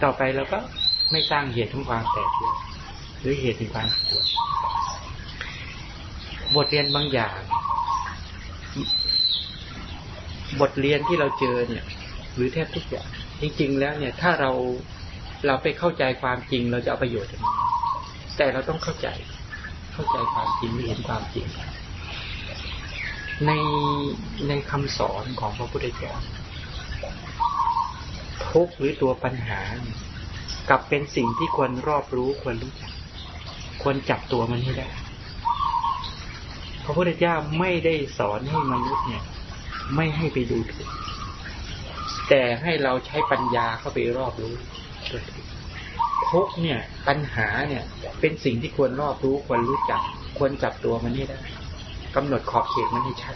ต่อไปเราก็ไม่สร้างเหตุของความแตกแยกหรือเหตุถึงความปวดบทเรียนบางอย่าง บทเรียนที่เราเจอเนี่ย หรือแทบทุกอย่างจริงๆ แล้วเนี่ย ถ้าเราเราไปเข้าใจความจริงเราจะเอาประโยชน์จากมันแต่เราต้องเข้าใจ เข้าใจความจริงเห็นความจริง ในในคำสอนของพระพุทธเจ้าทุกหรือตัวปัญหา กับเป็นสิ่งที่ควรรอบรู้ควรรู้จัก ควรจับตัวมันให้ได้ พระพุทธเจ้าไม่ได้สอนให้มนุษย์เนี่ย ไม่ให้ไปดูถูกแต่ให้เราใช้ปัญญาเข้าไปรอบรู้ทุกเนี่ยปัญหาเนี่ย เป็นสิ่งที่ควรรอบรู้ควรรู้จัก ควรจับตัวมันให้ได้กำหนดขอบเขตมันให้ชัด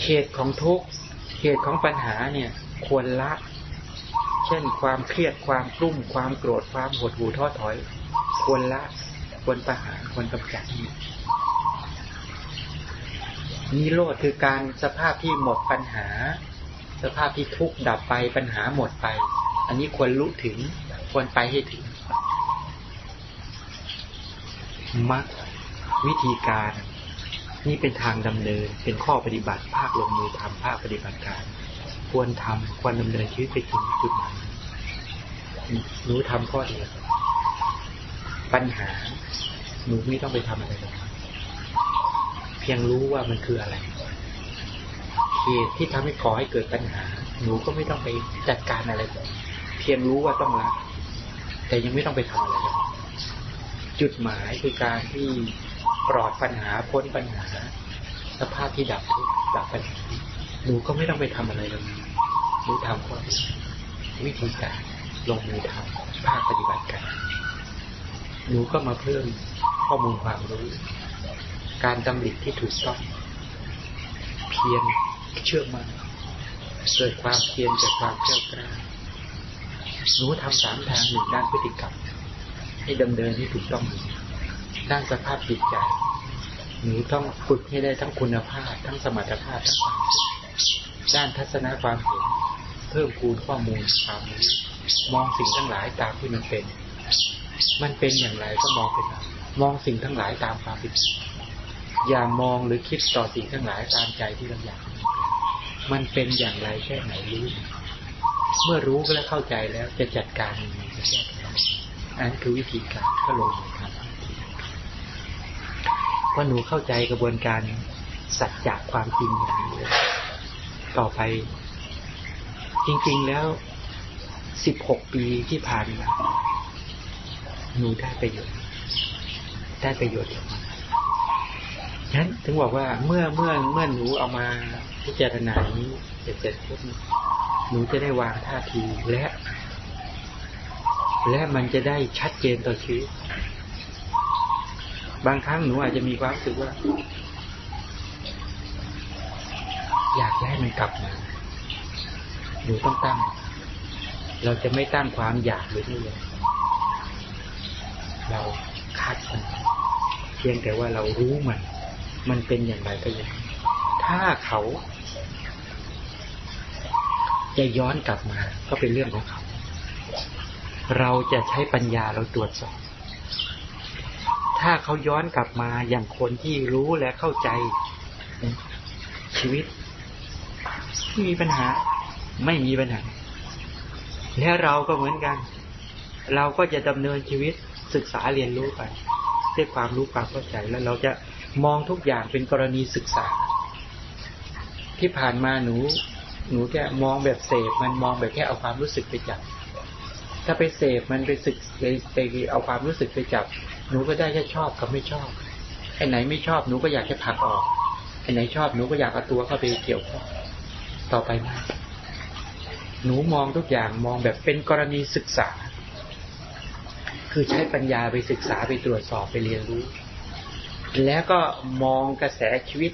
เขตของทุกเขตของปัญหาเนี่ย ควรละ เช่นความเครียดความกลุ้มความโกรธความหดหู่ท้อถอย ควรละ ควรประหารควรกำจัด นิโรธคือการสภาพที่หมดปัญหา สภาพที่ทุกข์ดับไปปัญหาหมดไป อันนี้ควรรู้ถึงควรไปให้ถึงมักวิธีการ นี่เป็นทางดำเนินเป็นข้อปฏิบัติ ภาคลงมือทำภาคปฏิบัติการ ควรทำควรดำเนินชีวิตไปถึงจุดหมายหนูทำข้อเดียวปัญหาหนูไม่ต้องไปทำอะไรเลย พียงรู้ว่ามันคืออะไรเหตุที่ทำให้ขอให้เกิดปัญหา หนูก็ไม่ต้องไปจัดการอะไรเพียงรู้ว่าต้องละแต่ยังไม่ต้องไปทำอะไรจุดหมายคือการที่ปลอดปัญหาพ้นปัญหา สภาพที่ดับทุกดับปัญหาหนูก็ไม่ต้องไปทำอะไรเลยหนูทำก็วิธีการลงมือทำภาคปฏิบัติการหนูก็มาเพิ่มข้อมูลความรู้ การดำริที่ถูกต้องเพียรเชื่อมันเกิดความเพียรเกิดความเกล้ากล้าหนูทำสามทางหนึ่งด้านพฤติกรรม ให้ดำเนินที่ถูกต้องด้านสภาพจิตใจหนูต้องฝึกให้ได้ทั้งคุณภาพ ทั้งสมรรถภาพทั้งความสุขด้านทัศนะความเห็นเพิ่มคูณข้อมูลความรู้มองสิ่งทั้งหลายตามที่มันเป็น มันเป็นอย่างไรก็มองไปนมองสิ่งทั้งหลายตามความเป็น อย่ามองหรือคิดต่อสิ่งทั้งหลายตามใจที่เราอยาก มันเป็นอย่างไรแค่ไหนรู้ เมื่อรู้และเข้าใจแล้วจะจัดการยังไงจะแก้ไขอันคือวิธีการก็ลงมือทำเพราะหนูเข้าใจกระบวนการสัจจะความจริงอย่างนี้ต่อไป จริง ๆแล้วสิบหกปีที่ผ่านมาหนูได้ประโยชน์ ได้ประโยชน์จากมัน ฉันถึงบอกว่าเมื่อเมื่อเมื่อหนูเอามาพิจารณานี้เสร็จเสร็จปุ๊บหนูจะได้วางท่าทีและ และมันจะได้ชัดเจนต่อชีวิต บางครั้งหนูอาจจะมีความรู้สึกว่า อยากให้มันกลับมาหนูต้องตั้ง เราจะไม่ตั้งความอยากหรือไม่อยากเราคัดมันเพียงแต่ว่าเรารู้มัน มันเป็นอย่างไรก็อย่างถ้าเขาจะย้อนกลับมา ก็เป็นเรื่องของเขา เราจะใช้ปัญญาเราตรวจสอบ ถ้าเขาย้อนกลับมาอย่างคนที่รู้และเข้าใจ ชีวิตไม่มีปัญหา ไม่มีปัญหา และเราก็เหมือนกัน เราก็จะดำเนินชีวิตศึกษาเรียนรู้ไปด้วยความรู้ความเข้าใจแล้วเราจะ มองทุกอย่างเป็นกรณีศึกษา ที่ผ่านมาหนู หนูแค่มองแบบเสพมันมองแบบแค่เอาความรู้สึกไปจับ ถ้าไปเสพมันไปสึกไปไปเอาความรู้สึกไปจับ หนูก็ได้แค่ชอบกับไม่ชอบไอ้ไหนไม่ชอบหนูก็อยากจะผลักออกไอ้ไหนชอบหนูก็อยากเอาตัวเข้าไปเกี่ยวข้องต่อไปมาหนูมองทุกอย่างมองแบบเป็นกรณีศึกษา คือใช้ปัญญาไปศึกษาไปตรวจสอบไปเรียนรู้ แล้วก็มองกระแสชีวิต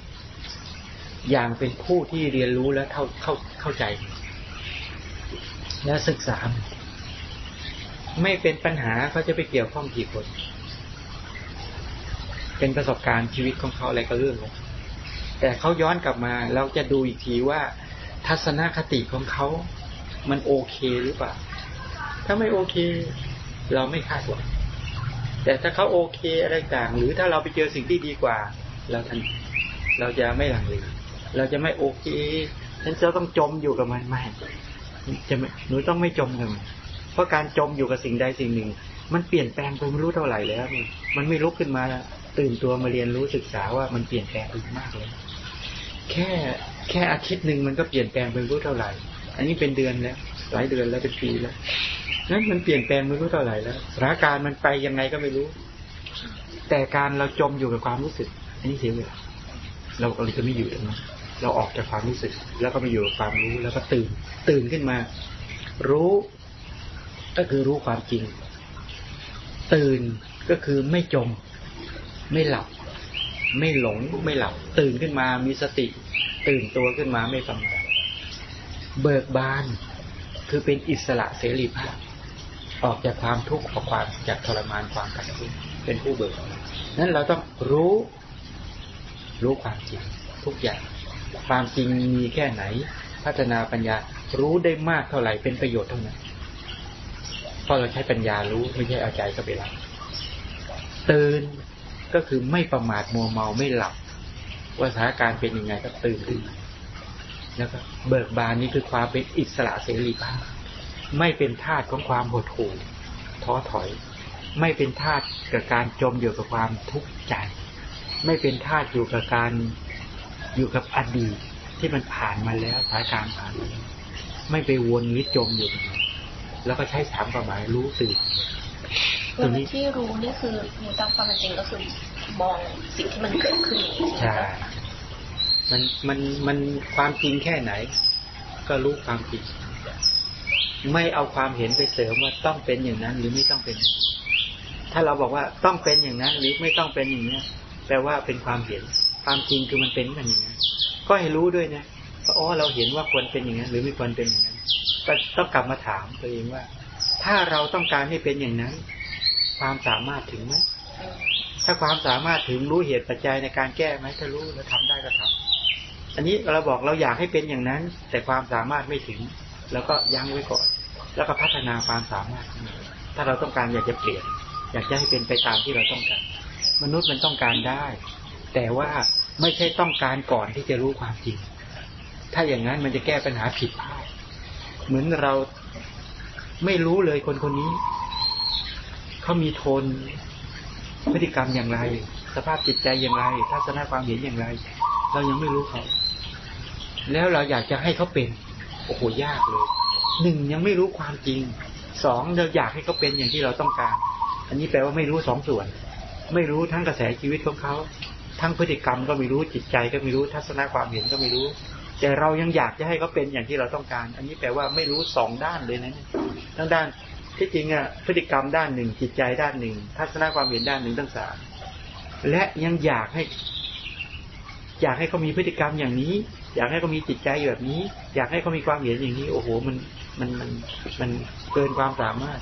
อย่างเป็นผู้ที่เรียนรู้และเข้าเข้าเข้าใจ และศึกษา ไม่เป็นปัญหาเขาจะไปเกี่ยวข้องกี่คน เป็นประสบการณ์ชีวิตของเขาอะไรก็เรื่องของแต่เขาย้อนกลับมา เราจะดูอีกทีว่า ทัศนคติของเขามันโอเคหรือเปล่า ถ้าไม่โอเค เราไม่คาดหวัง แต่ถ้าเขาโอเคอะไรต่าง หรือถ้าเราไปเจอสิ่งที่ดีกว่า เราทันเราจะไม่หลังเลเราจะไม่โอเคฉันจะต้องจมอยู่กับมันไม่จะไม่หนูต้องไม่จมกับมันเพราะการจมอยู่กับสิ่งใดสิ่งหนึ่ง มันเปลี่ยนแปลงไปไม่รู้เท่าไหร่แล้ว มันไม่ลุกขึ้นมาตื่นตัวมาเรียนรู้ศึกษาว่ามันเปลี่ยนแปลงไปมากเลยแค่แค่อาทิตย์หนึ่งมันก็เปลี่ยนแปลงไปไม่รู้เท่าไหร่ อันนี้เป็นเดือนแล้ว หลายเดือนแล้วเป็นปีแล้ว นั้นมันเปลี่ยนแปลงไม่รู้เท่าไหร่แล้วสถานการณ์มันไปยังไงก็ไม่รู้ แต่การเราจมอยู่กับความรู้สึก อันนี้เสียเวลาเราเราจะไม่อยู่ตรงนั้นเราออกจากความรู้สึก แล้วก็มาอยู่กับความรู้แล้วก็ตื่น ตื่นขึ้นมา รู้ก็คือรู้ความจริง ตื่นก็คือไม่จม ไม่หลับ ไม่หลงไม่หลับ ตื่นขึ้นมามีสติ ตื่นตัวขึ้นมาไม่ประมาทเบิกบาน คือเป็นอิสระเสรีภาพ ออกจากความทุกข์ออกความจากทรมานความขัดทุกข์เป็นผู้เบิกนั้นเราต้องรู้ รู้ความจริงทุกอย่าง ความจริงมีแค่ไหน พัฒนาปัญญารู้ได้มากเท่าไหร่เป็นประโยชน์เท่านั้นเพราะเราใช้ปัญญารู้ไม่ใช่เอาใจก็ไปรับตื่นก็คือไม่ประมาทมัวเมาไม่หลับ ว่าสถานการณ์เป็นยังไงก็ตื่นขึ้นแล้วก็เบิกบานนี่คือความเป็นอิสระเสรีภาพ ไม่เป็นทาสของความหดหู่ท้อถอย ไม่เป็นทาสกับการจมอยู่กับความทุกข์ใจ ไม่เป็นทาสอยู่กับการอยู่กับอดีตที่มันผ่านมาแล้วสถานการณ์ผ่านมาแล้วไม่ไปวนหรือจมอยู่กับมันแล้วก็ใช้สามความหมายรู้ตื่นตรงนี้ที่รู้นี่คือมีตามความจริงก็คือมองสิ่งที่มันเกิดขึ้นใช่มันมันมันความจริงแค่ไหน ก็รู้ความจริง ไม่เอาความเห็นไปเสริมว่าต้องเป็นอย่างนั้นหรือไม่ต้องเป็น ถ้าเราบอกว่าต้องเป็นอย่างนั้นหรือไม่ต้องเป็นอย่างนี้แปลว่าเป็นความเห็น ความจริงคือมันเป็นกันอย่างนั้นก็ให้รู้ด้วยนะว่าอ๋อเราเห็นว่าควรเป็นอย่างนั้น หรือไม่ควรเป็นอย่างนั้นก็ต้องกลับมาถามตัวเองว่า ถ้าเราต้องการให้เป็นอย่างนั้น ความสามารถถึงไหมถ้าความสามารถถึงรู้เหตุปัจจัยในการแก้ไหมถ้ารู้แล้วทำได้ก็ทำอันนี้เราบอกเราอยากให้เป็นอย่างนั้น แต่ความสามารถไม่ถึง แล้วก็ยั้งไว้ก่อนแล้วก็พัฒนาความสามารถ ถ้าเราต้องการอยากจะเปลี่ยน อยากจะให้เป็นไปตามที่เราต้องการ มนุษย์มันต้องการได้ แต่ว่าไม่ใช่ต้องการก่อนที่จะรู้ความจริง ถ้าอย่างนั้นมันจะแก้ปัญหาผิดพลาด เหมือนเราไม่รู้เลยคนคนนี้ เขามีโทนพฤติกรรมอย่างไร สภาพจิตใจอย่างไร ทัศนคความเห็นอย่างไร เรายังไม่รู้เขา แล้วเราอยากจะให้เขาเป็น โอ้โหยากเลยหนึ่งยังไม่รู้ความจริงสองเราอยากให้เขาเป็นอย่างที่เราต้องการ อันนี้แปลว่าไม่รู้สองส่วน ไม่รู้ทั้งกระแสชีวิตของเขาทั้งพฤติกรรมก็ไม่รู้จิตใจก็ไม่รู้ทัศนคความเห็นก็ไม่รู้ แต่เรายังอยากจะให้เขาเป็นอย่างที่เราต้องการ อันนี้แปลว่าไม่รู้สองด้านเลยนะทั้งด้านที่จริงอะพฤติกรรมด้านหนึ่งจิตใจด้านหนึ่ง ทัศนคความเห็นด้านหนึ่งทั้งสามและยังอยากให้ อยากให้เขามีพฤติกรรมอย่างนี้ อยากให้เขามีจิตใจแบบนี้ อยากให้เขามีความเห็นอย่างนี้ โอ้โห มันมันมันมันเกินความสามารถ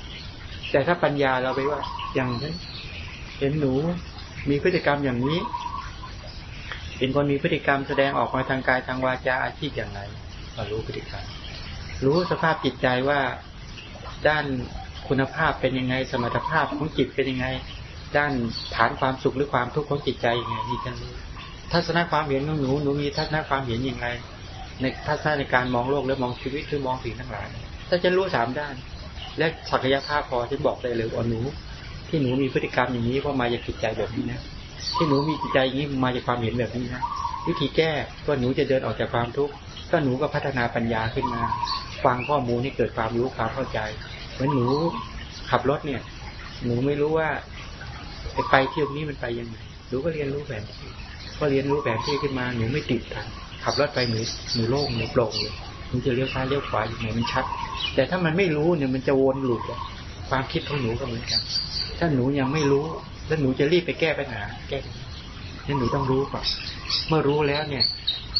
แต่ถ้าปัญญาเราไปว่า อย่างนั้นเห็นหนูมีพฤติกรรมอย่างนี้ เป็นคนมีพฤติกรรมแสดงออกมาทางกายทางวาจาอาชีพอย่างไรรารู้พฤติกรรม รู้สภาพจิตใจว่าด้านคุณภาพเป็นยังไง สมรรถภาพของจิตเป็นยังไง ด้านฐานความสุขหรือความทุกข์ของจิตใจยังไงนี่ฉันรู้ ทัศนคความเห็นของหนูหนูมีทัศนคความเห็นอยังไงในทัศนในการมองโลกและมองชีวิตคือมองสิ่งทั้งหลาย ถ้าจะรู้สามด้าน และศักยภาพพอที่บอกได้เลยว่าหนู ที่หนูมีพฤติกรรมอย่างนี้เพราะมาจากจิตใจแบบนี้นะที่หนูมีจิตใจอย่างนี้มาจากความเห็นแบบนี้นะวิธีแก้ว่าหนูจะเดินออกจากความทุกข์ก็หนูก็พัฒนาปัญญาขึ้นมา ฟังข้อมูลให้เกิดความรู้ความเข้าใจ เหมือนหนูขับรถเนี่ย หนูไม่รู้ว่าไปเที่ยวนี้มันไปยังไงหนูก็เรียนรู้แผนที่ พอเรียนรู้แผนที่ขึ้นมาหนูไม่ติดกันขับรถไปหนูหนูโล่งหนูโปร่งเลยมันจะเลี้ยวซ้ายเลี้ยวขวาอย่างไรมันชัด แต่ถ้ามันไม่รู้เนี่ยมันจะวนหลุดความคิดของหนูก็เหมือนกัน ถ้าหนูยังไม่รู้ แล้วหนูจะรีบไปแก้ปัญหาแก้นั่นหนูต้องรู้ก่อนเมื่อรู้แล้วเนี่ย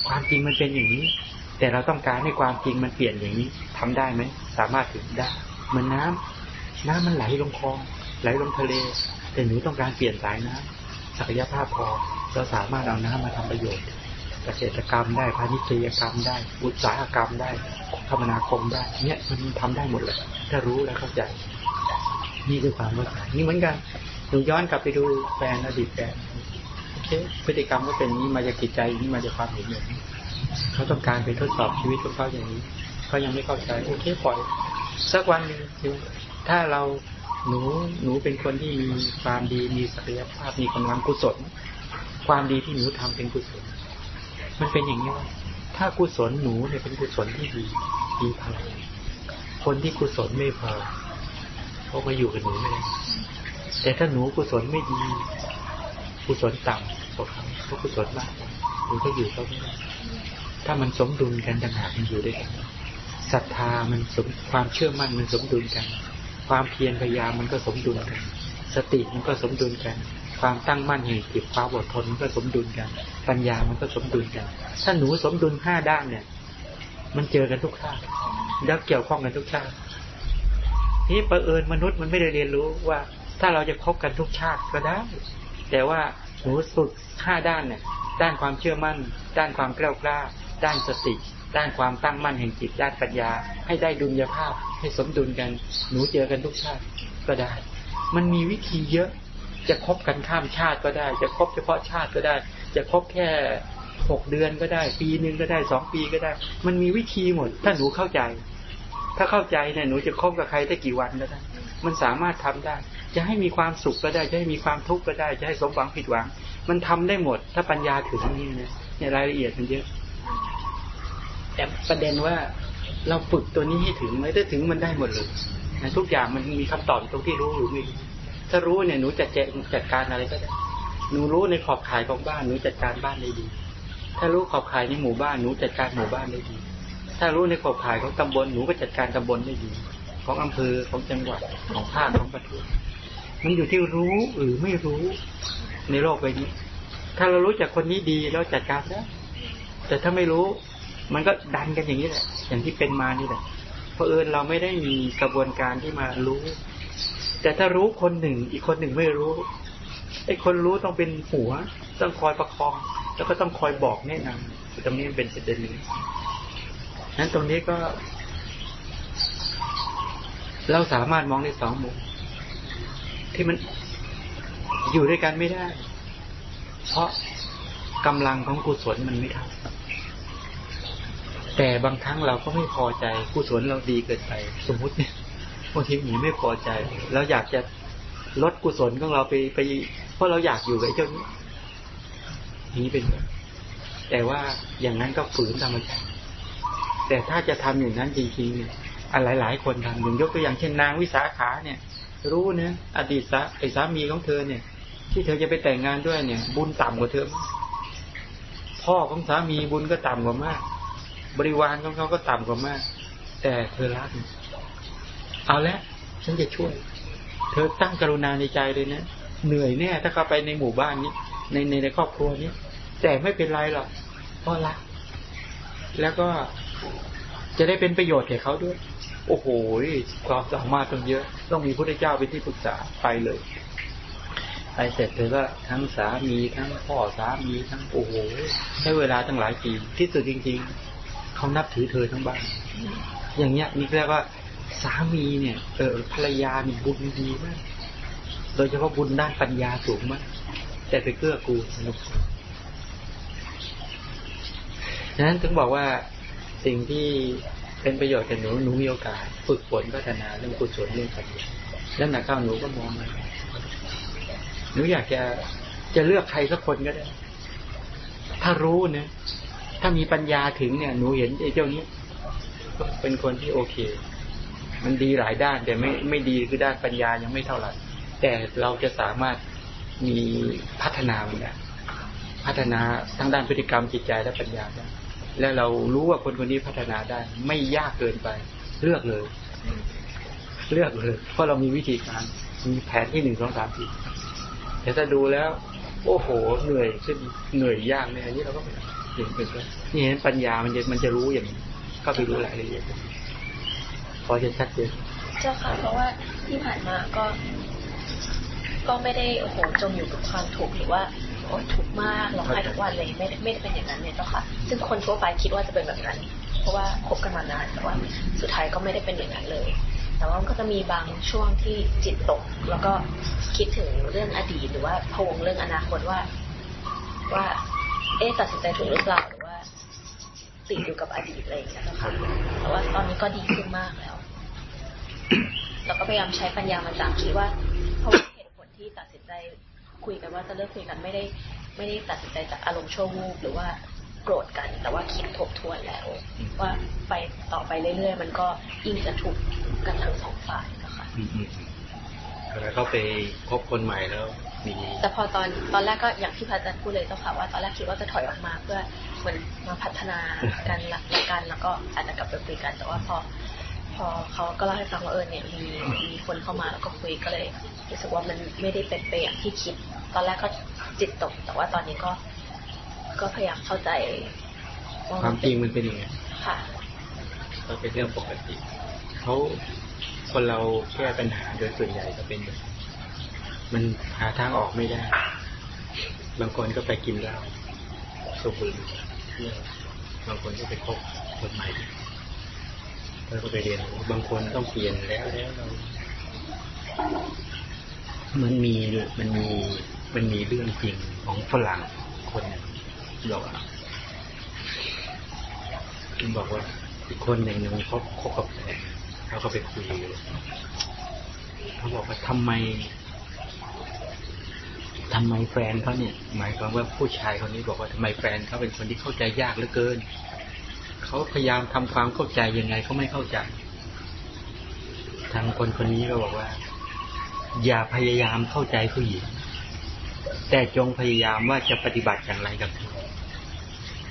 ความจริงมันเป็นอย่างนี้ แต่เราต้องการให้ความจริงมันเปลี่ยนอย่างนี้ทำได้ไหมสามารถถึงได้เหมือนน้าน้ำมันไหลลงคลอง ไหลลงทะเล แต่หนูต้องการเปลี่ยนสายน้ำศักยภาพพอ เราสามารถเอาน้ำมาทำประโยชน์เกษตรกรรมได้พาณิชยกรรมได้ อุตสาหกรรมได้คมนาคมได้เนี่ยมันทำได้หมดเลยถ้ารู้แล้วเข้าใจ นี่คือความเข้าใจนี่เหมือนกันหนูย้อนกลับไปดูแฟนอดีตแฟนโอเคพฤติกรรมก็เป็นนี้มาจากจิตใจนี้มาจากความเห็นอย่างนี้เขาต้องการไปทดสอบชีวิตของเขาอย่างนี้เขายังไม่เข้าใจโอเคปล่อย สักวันหนึ่งถ้าเราหนูหนูเป็นคนที่มีความดีมีศักยภาพมีกำลังกุศล ความดีที่หนูทำเป็นกุศล มันเป็นอย่างนี้ว่าถ้ากุศลหนูเนี่ยเป็นกุศลที่ดีดีพลังคนที่กุศลไม่พอเขามาอยู่กับหนูไม่ได้แต่ถ้าหนูกุศลไม่ดี กุศลต่ำกว่าเขาเขากุศลมากหนูก็อยู่เขาไม่ได้ถ้ามันสมดุลกันต่างหากมันอยู่ด้วยกันศรัทธามันสมความเชื่อมั่นมันสมดุลกัน ความเพียรพยายามมันก็สมดุลกัน สติมันก็สมดุลกัน ความตั้งมั่นแห่งจิตความอดทนมันก็สมดุลกัน ปัญญามันก็สมดุลกัน ถ้าหนูสมดุลห้าด้านเนี่ย มันเจอกันทุกชาติแล้วเกี่ยวข้องกันทุกชาติที่ประเอิญมนุษย์มันไม่ได้เรียนรู้ว่า ถ้าเราจะคบกันทุกชาติก็ได้ แต่ว่าหนูสุดห้าด้านเนี่ย ด้านความเชื่อมั่น ด้านความกล้ากล้า ด้านสติ ด้านความตั้งมั่นแห่งจิต ด้านปัญญา ให้ได้ดุลยภาพ ให้สมดุลกัน หนูเจอกันทุกชาติก็ได้ มันมีวิธีเยอะ จะคบกันข้ามชาติก็ได้ จะคบเฉพาะชาติก็ได้ จะคบแค่หกเดือนก็ได้ ปีหนึ่งก็ได้สองปีก็ได้ มันมีวิธีหมด ถ้าหนูเข้าใจ ถ้าเข้าใจเนี่ยหนูจะคบกับใครได้กี่วันก็ได้ มันสามารถทำได้ จะให้มีความสุขก็ได้ จะให้มีความทุกข์ก็ได้ จะให้สมหวังผิดหวัง มันทำได้หมด ถ้าปัญญาถึงนี่นะในรายละเอียดมันเยอะ แต่ประเด็นว่าเราฝึกตัวนี้ให้ถึงไหมถ้าถึงมันได้หมดเลยทุกอย่างมันมีคำตอบตรงที่รู้หรือไม่ ถ้ารู้เนี่ยหนูจัดแจงจัดการอะไรก็ได้หนูรู้ในขอบข่ายของบ้านหนูจัดการบ้านได้ดี ถ้ารู้ขอบข่ายในหมู่บ้านหนูจัดการหมู่บ้านได้ดี ถ้ารู้ในขอบข่ายของตำบลหนูก็จัดการตำบลได้ดี ของอำเภอของจังหวัดของภาคของประเทศมันอยู่ที่รู้หรือไม่รู้ในโลกใบนี้ ถ้าเรารู้จักคนนี้ดีแล้วจัดการได้แต่ถ้าไม่รู้มันก็ดันกันอย่างนี้แหละ อย่างที่เป็นมานี่แหละเพราะเอิญเราไม่ได้มีกระบวนการที่มารู้ แต่ถ้ารู้คนหนึ่ง อีกคนหนึ่งไม่รู้ไอ้คนรู้ต้องเป็นหัว ต้องคอยประคอง แล้วก็ต้องคอยบอกแนะนำตรงนี้เป็นประเด็นหนึ่งนั้นตรงนี้ก็ เราสามารถมองได้สองมุมที่มันอยู่ด้วยกันไม่ได้ เพราะกำลังของกุศลมันไม่เท่าแต่บางครั้งเราก็ไม่พอใจกุศลเราดีเกินไป สมมุติเนี่ย บางทีหนีไม่พอใจเราอยากจะลดกุศลของเราไปไป เพราะเราอยากอยู่กับเจ้านี้นี้เป็น แต่ว่าอย่างนั้นก็ฝืนธรรมชาติแต่ถ้าจะทำอย่างนั้นจริงๆเนี่ยอะไรหลายคนทำอย่างยกตัวอย่างเช่นนางวิสาขาเนี่ย รู้เนะอดีตสาไอสามีของเธอเนี่ย ที่เธอจะไปแต่งงานด้วยเนี่ย บุญต่ำกว่าเธอ พ่อของสามีบุญก็ต่ำกว่ามาก บริวารของเขาก็ต่ำกว่ามาก แต่เธอรัก เอาละฉันจะช่วย เธอตั้งกรุณาในใจเลยนะ เหนื่อยแน่ถ้าเข้าไปในหมู่บ้านนี้ ในในในครอบครัวนี้ แต่ไม่เป็นไรหรอกเพราะรักแล้วก็จะได้เป็นประโยชน์แก่เขาด้วย โอ้โหความสามารถต้องเยอะ ต้องมีพระเจ้าเป็นที่ปรึกษาไปเลยไปเสร็จเธอก็ทั้งสามีทั้งพ่อสามีทั้งโอ้โหใช้เวลาตั้งหลายปีที่สุดจริง ๆเขานับถือเธอทั้งบ้านอย่างเงี้ยนี่เรียกว่า สามีเนี่ยเออภรรยาเนี่ยบุญดีมาก โดยเฉพาะบุญด้านปัญญาสูงมาก แต่ไปเกื้อกูลนุกฉะนั้นถึงบอกว่าสิ่งที่เป็นประโยชน์กับหนูหนูมีโอกาสฝึกฝนพัฒนาเรื่องกุศลเรื่องปัญญาแล้วหนักเข้าหนูก็มองมาหนูอยากจะจะเลือกใครสักคนก็ได้ ถ้ารู้เนี่ยถ้ามีปัญญาถึงเนี่ย หนูเห็นไอ้เจ้านี้เป็นคนที่โอเค มันดีหลายด้าน แต่ไม่ไม่ดีคือด้านปัญญายังไม่เท่าไหร่แต่เราจะสามารถมีพัฒนามันได้พัฒนาทั้งด้านพฤติกรรมจิตใจและปัญญาได้และเรารู้ว่าคนคนนี้พัฒนาได้ ไม่ยากเกินไป เลือกเลย เลือกเลย เพราะเรามีวิธีการมีแผนที่หนึ่งสองสามสี่แต่ถ้าดูแล้ว โอ้โห เหนื่อยขึ้นเหนื่อยยากเนี่ยอันนี้เราก็ไม่เห็นเป็นนี่เห็นปัญญามันจะมันจะรู้อย่างก็ไปรู้รายละเอียด พอจะชัดเจนเจ้าค่ะ เพราะว่าที่ผ่านมาก็ ก็ไม่ได้โอ้โหจมอยู่กับความทุกข์หรือว่าโอ้ทุกข์มากร้องไห้ทุกวันเลยไม่ไม่ได้เป็นอย่างนั้นเนี่ยเจ้าค่ะ ซึ่งคนทั่วไปคิดว่าจะเป็นแบบนั้น เพราะว่าคบกันมานานแต่ว่าสุดท้ายก็ไม่ได้เป็นอย่างนั้นเลย แต่ว่าก็จะมีบางช่วงที่จิตตก แล้วก็คิดถึงเรื่องอดีตหรือว่าพวงเรื่องอนาคตว่า ว่า เอ๊ะตัดสินใจถูกหรือเปล่าหรือว่า ติดอยู่กับอดีตอะไรอย่างเงี้ยนะคะแต่ว่าตอนนี้ก็ดีขึ้นมากแล้วเราก็พยายามใช้ปัญญามาจากคิดว่าเพราะว่าเหตุผลที่ตัดสินใจคุยกันว่าจะเลิกคุยกันไม่ได้ ไม่ได้ตัดสินใจจากอารมณ์ชั่ววูบหรือว่าโกรธกัน แต่ว่าคิดทบทวนแล้ว ว่าไปต่อไปเรื่อยๆ มันก็ยิ่งจะถูกกันทั้งสองฝ่ายนะคะแล้วเขาไปคบคนใหม่แล้วแต่พอตอนตอนแรกก็อย่างที่พระอาจารย์พูดเลยเจ้าค่ะว่าตอนแรกคิดว่าจะถอยออกมาเพื่อ เหมือนมาพัฒนาการหลักกัน แล้วก็อาจจะกลับไปคุยกัน แต่ว่าพอ พอเขาก็เล่าให้ฟังว่าเออเนี่ยมีมีคนเข้ามาแล้วก็คุยก็เลยรู้สึกว่ามันไม่ได้เป็นไปอย่างที่คิด ตอนแรกก็จิตตก แต่ว่าตอนนี้ก็ ก็พยายามเข้าใจความจริงมันเป็นยังไงค่ะก็เป็นเรื่องปกติเขาคนเราแก้ปัญหาโดยส่วนใหญ่ก็เป็นแบบมันหาทางออกไม่ได้ บางคนก็ไปกินเหล้าสูบบุหรี่ บางคนก็ไปคบคนใหม่แล้วก็ไปเรียนบางคนต้องเปลี่ยนแล้วแล้วเรา มันมีมันมีมันมีเรื่องจริงของฝรั่งคนหนึ่งบอกว่าบอกว่าอีกคนหนึ่งมันคบคบกับแฟนเขาก็ไปคุยเขาบอกว่าทำไม ทำไมแฟนเขาเนี่ย หมายความว่าผู้ชายคนนี้บอกว่าทำไมแฟนเขาเป็นคนที่เข้าใจยากเหลือเกินเขาพยายามทำความเข้าใจยังไงเขาไม่เข้าใจ ทางคนคนนี้ก็บอกว่า อย่าพยายามเข้าใจผู้หญิงแต่จงพยายามว่าจะปฏิบัติอย่างไรกับเธอ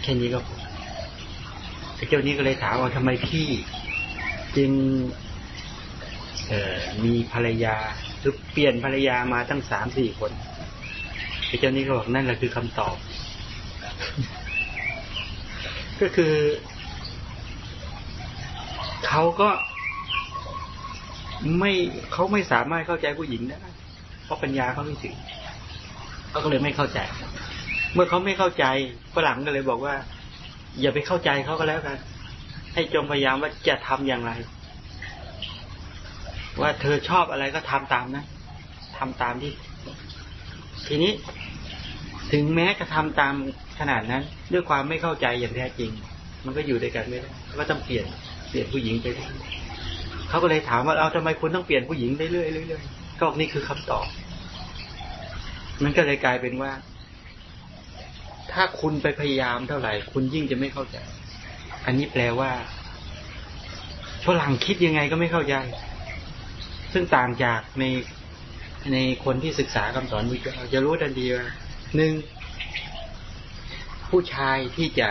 แค่นี้ก็พอเจ้านี้ก็เลยถามว่าทำไมพี่จึงมีภรรยาหรือเปลี่ยนภรรยามาตั้งสามสี่คน เจ้านี้ก็บอกนั่นแหละคือคำตอบ ก็คือเขาก็ไม่เขาไม่สามารถเข้าใจผู้หญิงได้เพราะปัญญาเขาไม่ถึงเขาก็เลยไม่เข้าใจ เมื่อเขาไม่เข้าใจฝรั่งก็เลยบอกว่า อย่าไปเข้าใจเขาก็แล้วกัน ให้จงพยายามว่าจะทำอย่างไร ว่าเธอชอบอะไรก็ทำตามนะทำตามที่ ทีนี้ ถึงแม้จะทำตามขนาดนั้น ด้วยความไม่เข้าใจอย่างแท้จริง มันก็อยู่ด้วยกันไม่ได้ก็ต้องเปลี่ยนเปลี่ยนผู้หญิงไปเรื่อยเขาก็เลยถามว่าเอาทำไมคุณต้องเปลี่ยนผู้หญิงเรื่อยเรื่อยๆก็นี่คือคำตอบ มันก็เลยกลายเป็นว่า ถ้าคุณไปพยายามเท่าไหร่ คุณยิ่งจะไม่เข้าใจ อันนี้แปลว่าฝรั่งคิดยังไงก็ไม่เข้าใจ ซึ่งต่างจากในในคนที่ศึกษาคำสอนวิจารจะรู้ทันทีว่า หนึ่งผู้ชายที่จะ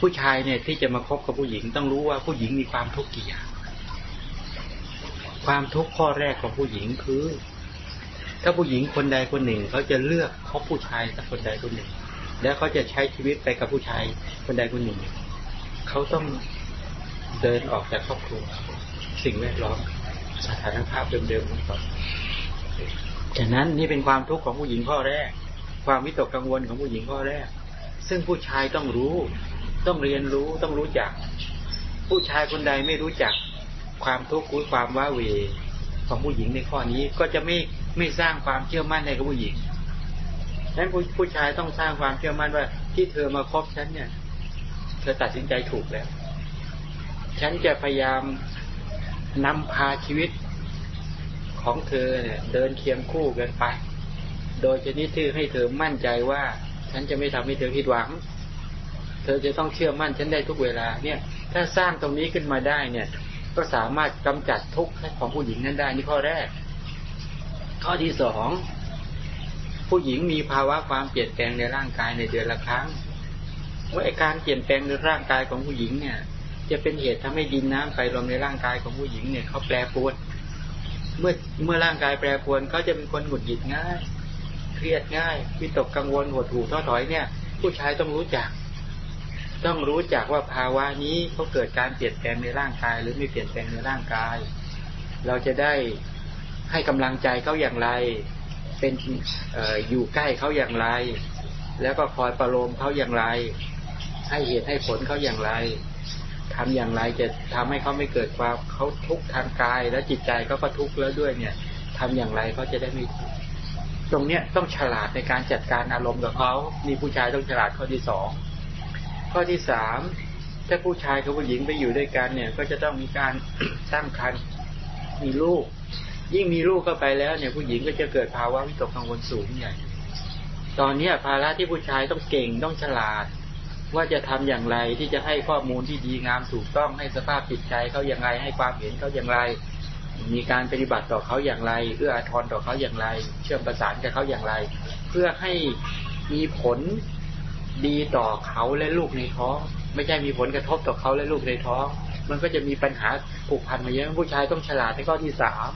ผู้ชายเนี่ยที่จะมาคบกับผู้หญิง ต้องรู้ว่าผู้หญิงมีความทุกข์กี่อย่างความทุกข์ข้อแรกของผู้หญิงคือ ถ้าผู้หญิงคนใดคนหนึ่งเขาจะเลือกคบผู้ชายสักคนใดคนหนึ่ง แล้วเขาจะใช้ชีวิตไปกับผู้ชายคนใดคนหนึ่งเขาต้องเดินออกจากครอบครัว สิ่งแวดล้อมสถานภาพเดิมๆของเขา ฉะนั้นนี่เป็นความทุกข์ของผู้หญิงข้อแรก ความวิตกกังวลของผู้หญิงข้อแรก ซึ่งผู้ชายต้องรู้ ต้องเรียนรู้ต้องรู้จัก ผู้ชายคนใดไม่รู้จัก ความทุกข์ความว้าเวของผู้หญิงในข้อนี้ก็จะไม่ไม่สร้างความเชื่อมั่นในกับผู้หญิงดังนั้นผู้ชายต้องสร้างความเชื่อมั่นว่า ที่เธอมาคบฉันเนี่ย เธอตัดสินใจถูกแล้ว ฉันจะพยายามนำพาชีวิต ของเธอเนี่ย เดินเคียงคู่กันไป โดยชนิดที่ให้เธอมั่นใจว่า ฉันจะไม่ทำให้เธอผิดหวัง เธอจะต้องเชื่อมั่นฉันได้ทุกเวลาเนี่ย ถ้าสร้างตรงนี้ขึ้นมาได้เนี่ย ก็สามารถกำจัดทุกข์ของผู้หญิงนั้นได้นี่ข้อแรก ข้อที่สองผู้หญิงมีภาวะความเปลี่ยนแปลงในร่างกายในเดือนละครั้งว่าการเปลี่ยนแปลงในร่างกายของผู้หญิงเนี่ย จะเป็นเหตุทำให้ดินน้ำไฟลมในร่างกายของผู้หญิงเนี่ยเขาแปรปรวน เมื่อเมื่อร่างกายแปรปรวนเขาจะเป็นคนหงุดหงิดง่าย เครียดง่ายวิตกกังวลหดหู่ท้อถอยเนี่ย ผู้ชายต้องรู้จัก ต้องรู้จักว่าภาวะนี้เขาเกิดการเปลี่ยนแปลงในร่างกาย หรือไม่เปลี่ยนแปลงในร่างกาย เราจะได้ให้กำลังใจเขาอย่างไร เป็นออยู่ใกล้เขาอย่างไร แล้วก็คอยประโลมเขาอย่างไร ให้เหตุให้ผลเขาอย่างไร ทำอย่างไรจะทำให้เขาไม่เกิดความเขาทุกข์ทางกาย แล้วจิตใจเขาก็ทุกข์แล้วด้วยเนี่ยทำอย่างไรเขาจะได้ไม่ทุกข์ตรงเนี้ยต้องฉลาดในการจัดการอารมณ์กับเขามีผู้ชายต้องฉลาดข้อที่สองข้อที่สามถ้าผู้ชายกับผู้หญิงไปอยู่ด้วยกันเนี่ย ก็จะต้องมีการตั้งครรภ์มีลูก ยิ่งมีลูกก็ไปแล้วเนี่ย ผู้หญิงก็จะเกิดภาวะวิตกกังวลสูงใหญ่ตอนเนี้ภาระที่ผู้ชายต้องเก่งต้องฉลาด ว่าจะทำอย่างไรที่จะให้ข้อมูลที่ดีงามถูกต้องให้สภาพจิตใจเขาอย่างไร ให้ความเห็นเขาอย่างไร มีการปฏิบัติต่อเขาอย่างไรเอื้ออาทรต่อเขาอย่างไร เชื่อมประสานกับเขาอย่างไร เพื่อให้มีผลดีต่อเขาและลูกในท้องไม่ใช่มีผลกระทบต่อเขาและลูกในท้อง มันก็จะมีปัญหาผูกพันมาเยอะผู้ชายต้องฉลาดในข้อที่สาม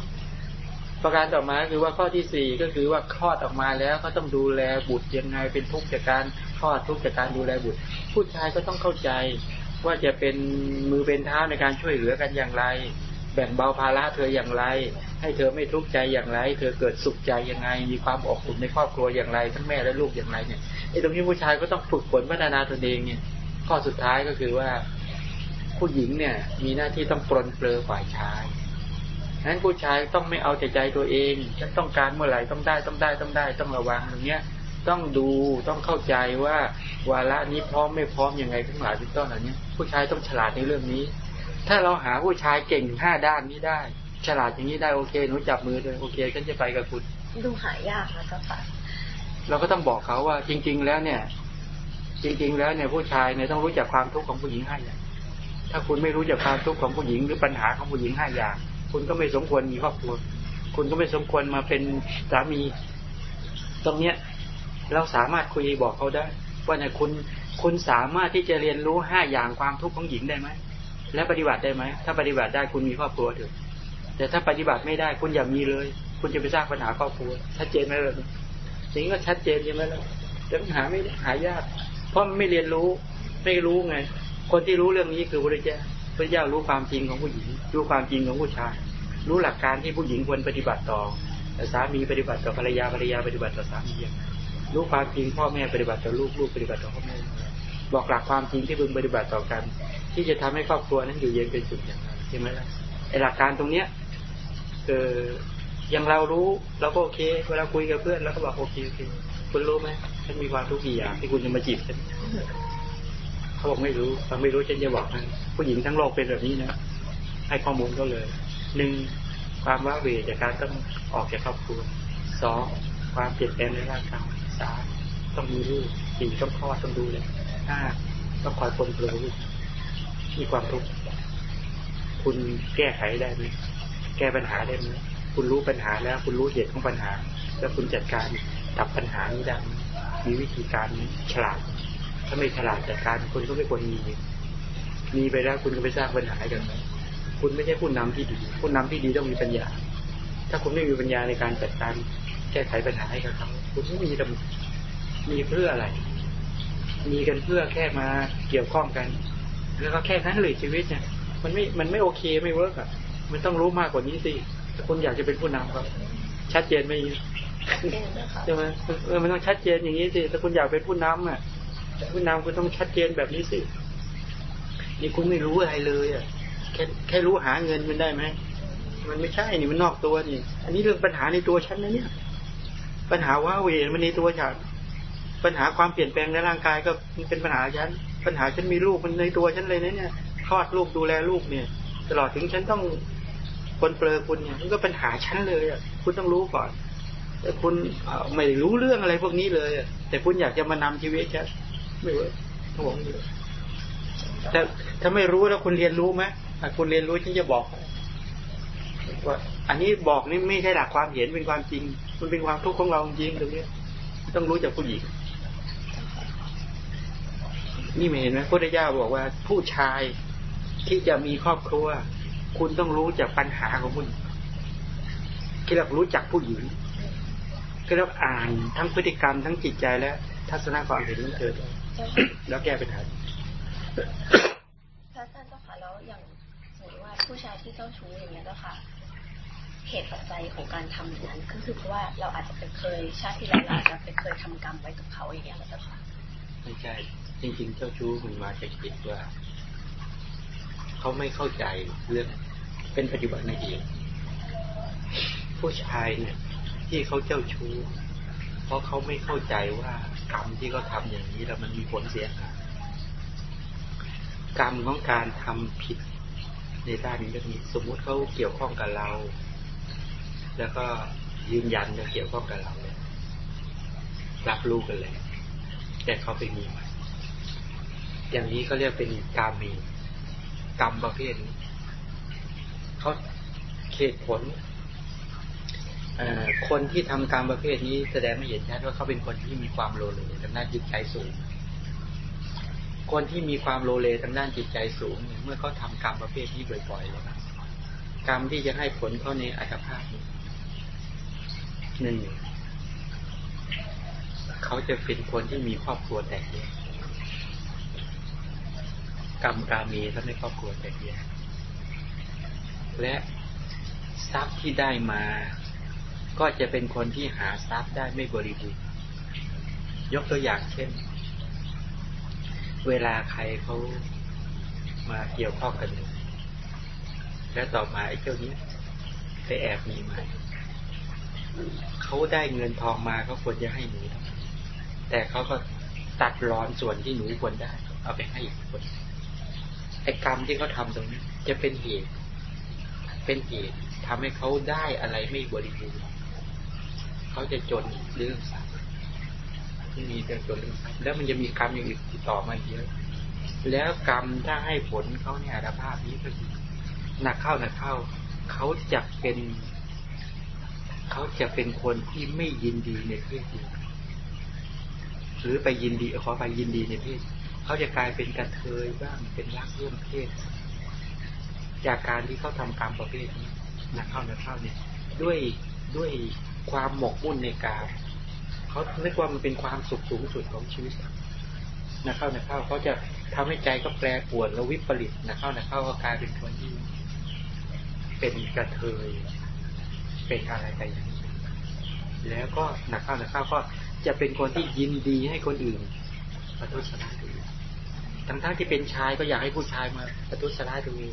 ประการต่อมาคือว่าข้อที่สี่ก็คือว่าคลอดออกมาแล้วก็ต้องดูแลบุตรยังไงเป็นทุกข์จากการคลอดทุกข์จากการดูแลบุตร ผู้ชายก็ต้องเข้าใจว่าจะเป็นมือเป็นเท้าในการช่วยเหลือกันอย่างไร แบ่งเบาภาระเธออย่างไร ให้เธอไม่ทุกข์ใจอย่างไร เธอเกิดสุขใจยังไง มีความอบอุ่นในครอบครัวอย่างไร ทั้งแม่และลูกอย่างไรเนี่ยไอ้ตรงนี้ผู้ชายก็ต้องฝึกฝนพัฒนาตนเองเนี่ยข้อสุดท้ายก็คือว่า ผู้หญิงเนี่ยมีหน้าที่ต้องปลนเปลือฝ่ายชาย นั้นผู้ชายต้องไม่เอาแต่ใจตัวเอง ฉันต้องการเมื่อไหร่ต้องได้ต้องได้ต้องได้ ต้องระวังตรงเนี้ย ต้องดูต้องเข้าใจว่าวาระนี้พร้อมไม่พร้อมยังไงทั้งหลายเป็นต้นเหล่านี้ผู้ชายต้องฉลาดในเรื่องนี้ ถ้าเราหาผู้ชายเก่งห้าด้านนี้ได้ ฉลาดอย่างนี้ได้โอเคหนูจับมือเลยโอเคฉันจะไปกับคุณดูหายากนะเจ้าค่ะเราก็ต้องบอกเขาว่า จริง ๆ แล้วเนี่ย จริง ๆ แล้วเนี่ยผู้ชายเนี่ยต้องรู้จักความทุกข์ของผู้หญิงห้าอย่างถ้าคุณไม่รู้จักความทุกข์ของผู้หญิงหรือปัญหาของผู้หญิงห้าอย่าง คุณก็ไม่สมควรมีครอบครัว คุณก็ไม่สมควรมาเป็นสามี ตรงเนี้ย เราสามารถคุยบอกเขาได้ ว่าเนี่ยคุณคุณสามารถที่จะเรียนรู้ห้าอย่างความทุกข์ของหญิงได้ไหมและปฏิบัติได้ไหมถ้าปฏิบัติได้คุณมีครอบครัวเถอะแต่ถ้าปฏิบัติไม่ได้คุณอย่ามีเลย คุณจะไปสร้างปัญหาครอบครัวชัดเจนไหมเลยสิ่งก็ชัดเจนใช่ไหมล่ะแต่ปัญหาไม่หายาก เพราะไม่เรียนรู้ไม่รู้ไง คนที่รู้เรื่องนี้คือพระเจ้า ระเจ้ารู้ความจริงของผู้หญิง รู้ความจริงของผู้ชาย รู้หลักการที่ผู้หญิงควรปฏิบัติต่อแต่สามีปฏิบัติต่อภรรยาภรรยาปฏิบัติต่อสามีอย่างรู้ความจริงพ่อแม่ปฏิบัติต่อลูกลูกปฏิบัติต่อพ่อแม่บอกหลักความจริงที่พึงปฏิบัติต่อกัน ที่จะทำให้ครอบครัวนั้นอยู่เย็นเป็นสุขอย่างไรใช่ไหมล่ะไอหลักการตรงเนี้ยคืออย่างเรารู้เราก็โอเค เวลาคุยกับเพื่อนเราก็บอกโอเคโอเคคุณรู้ไหมฉันมีความทุกข์กี่อย่างที่คุณจะมาจีบฉันเขาบอกไม่รู้เขาไม่รู้ฉันจะบอกให้ผู้หญิงทั้งโลกเป็นแบบนี้นะให้ข้อมูลก็เลยหนึ่งความว้าเหวจากการต้องออกจากครอบครัวสองความเปลี่ยนแปลงในร่างกายสามต้องมีลูกสี่ต้องคลอดต้องดูเลห้าต้องคอยคนเปลือยมีความทุกข์คุณแก้ไขได้ไหมแก้ปัญหาได้ไหมคุณรู้ปัญหาแล้ว คุณรู้เหตุของปัญหา แล้วคุณจัดการดับปัญหานี้ได้มีวิธีการฉลาด ถ้าไม่ฉลาดจัดการคุณก็ไม่ควรมี มีไปแล้วคุณก็ไปสร้างปัญหากันไหมคุณไม่ใช่ผู้นำที่ดี ผู้นำที่ดีต้องมีปัญญา ถ้าคุณไม่มีปัญญาในการจัดการแก้ไขปัญหาให้กับเขาคุณไม่มีมีเพื่ออะไร มีกันเพื่อแค่มาเกี่ยวข้องกัน แล้วก็แค่นั้นเลยชีวิตเนี่ยมันไม่มันไม่โอเคไม่ work อะ มันต้องรู้มากกว่านี้สิถ้าคุณอยากจะเป็นผู้นำครับ ชัดเจนไหมใช่ไหมเออมันต้องชัดเจนอย่างนี้สิถ้าคุณอยากเป็นผู้นำอะผู้นำคุณต้องชัดเจนแบบนี้สิ นี่คุณไม่รู้อะไรเลยอะแค่แค่รู้หาเงินมันได้ไหมมันไม่ใช่นี่มันนอกตัวนี่ อันนี้เรื่องปัญหาในตัวฉันนะเนี่ย ปัญหาว่าเวรมันในตัวฉันปัญหาความเปลี่ยนแปลงในร่างกายก็มันเป็นปัญหาฉันปัญหาฉันมีลูกมันในตัวฉันเลยนะเนี่ยคลอดลูกดูแลลูกเนี่ย ตลอดถึงฉันต้องปรนเปรอคุณเนี่ยมันก็ปัญหาฉันเลยอะคุณต้องรู้ก่อนแต่คุณไม่รู้เรื่องอะไรพวกนี้เลยแต่คุณอยากจะมานำชีวิตฉันไม่ work ต้องบอก เลยแต่ถ้าไม่รู้แล้วคุณเรียนรู้ไหมคุณเรียนรู้ฉันจะบอกว่าอันนี้บอกนี่ไม่ใช่หลักความเห็นเป็นความจริง มันเป็นความทุกข์ของเราจริงตรงนี้ต้องรู้จากผู้หญิงนี่ไม่เห็นไหมพุทธเจ้าบอกว่า ผู้ชายที่จะมีครอบครัว คุณต้องรู้จากปัญหาของผู้หญิงที่เรารู้จักผู้หญิงก็เราอ่านทั้งพฤติกรรมทั้งจิตใจและ ทัศนคความเห็นของเธอแล้วแก้ปัญหา พระอาจารย์เจ้าค่ะแล้วอย่างสมมติว่าผู้ชายที่เจ้าชู้อย่างเงี้ยเจ้าค่ะเหตุปัจจัยของการทำอย่างนั้นก็คือเพราะว่าเราอาจจะเป็นเคยชาติที่แล้วเราอาจจะเป็นเคยทำกรรมไว้กับเขาอย่างเงี้ยเจ้าค่ะไม่ใช่จริงๆ เจ้าชู้มันมาจากจิตว่าเขาไม่เข้าใจเรื่องเป็นปฏิบัติในเองผู้ชายเนี่ย ที่เขาเจ้าชู้ เพราะเขาไม่เข้าใจว่ากรรมที่เขาทาอย่างนี้แล้วมันมีผลเสียหาย กรรมของการทำผิดในด้านนี้ก็มีสมมุติเขาเกี่ยวข้องกับเรา แล้วก็ยืนยันจะเกี่ยวข้องกับเราเลยรับรู้กันเลยแต่เขาไปมีมอย่างนี้เขาเรียกเป็นกามีกรรมประเภทนี้เขาเขตผลคนที่ทำกรรมประเภทนี้แสดงไม่เห็นชัดว่าเขาเป็นคนที่มีความโลเลทางด้าจิตใจสูง คนที่มีความโลเลทางด้านจิตใจสูงเนี่ยเมื่อเขาทากรรมประเภทนี้บ่อยๆแล้วกรรมที่จะให้ผลเขาในอัตภาพนี้หนึ่งเขาจะเป็นคนที่มีครอบครัวแตกแยกกรรมกามีถ้าไม่ครอบครัวแตกแยกและทรัพย์ที่ได้มา ก็จะเป็นคนที่หาทรัพย์ได้ไม่บริบูรณ์ยกตัวอย่างเช่น เวลาใครเขามาเกี่ยวข้องกันแล้วต่อมาไอ้เจ้านี้ไปแอบมีมาเขาได้เงินทองมาเขาควรจะให้หนู แต่เขาก็ตัดร้อนส่วนที่หนูควรได้ เอาไปให้อีกคนไอ้กรรมที่เขาทาตรงนี้ จะเป็นเหตุ เป็นเหตุทำให้เขาได้อะไรไม่บริบูรณ์เขาจะจนเรื่องสัตว์ ที่มีแต่จนเรื่องสัตว์แล้วมันจะมีกรรมอย่างอื่นติดต่อมาเยอะแล้วกรรมถ้าให้ผลเขาเนี่ยอาภาพนี้ก็คือหนักเข้าหนักเข้าเขาจะเป็น เขาจะเป็นคนที่ไม่ยินดีในเพศเดียวหรือไปยินดีขอไปยินดีในเพศเขาจะกลายเป็นกระเทยบ้างเป็นรักร่วมเพศ จากการที่เขาทำกรรมประเภทนี้นักเข้าหนักเข้าเนี่ย ด้วยด้วยความหมกมุ่นในกาม เขาเรียกว่ามันเป็นความสุขสูงสุดของชีวิตนักเข้านักเข้าเขาจะทำให้ใจก็แปรปวนแล้ววิปริตนักเข้านักเข้าก็กลายเป็นคนที่เป็นกระเทย เป็นอะไรไปอย่างนี้แล้วก็นักเข้านักเข้าก็จะเป็นคนที่ยินดีให้คนอื่นประทุษร้ายตัวเองทั้งทั้งที่เป็นชายก็อยากให้ผู้ชายมาประทุษร้ายตัวเอง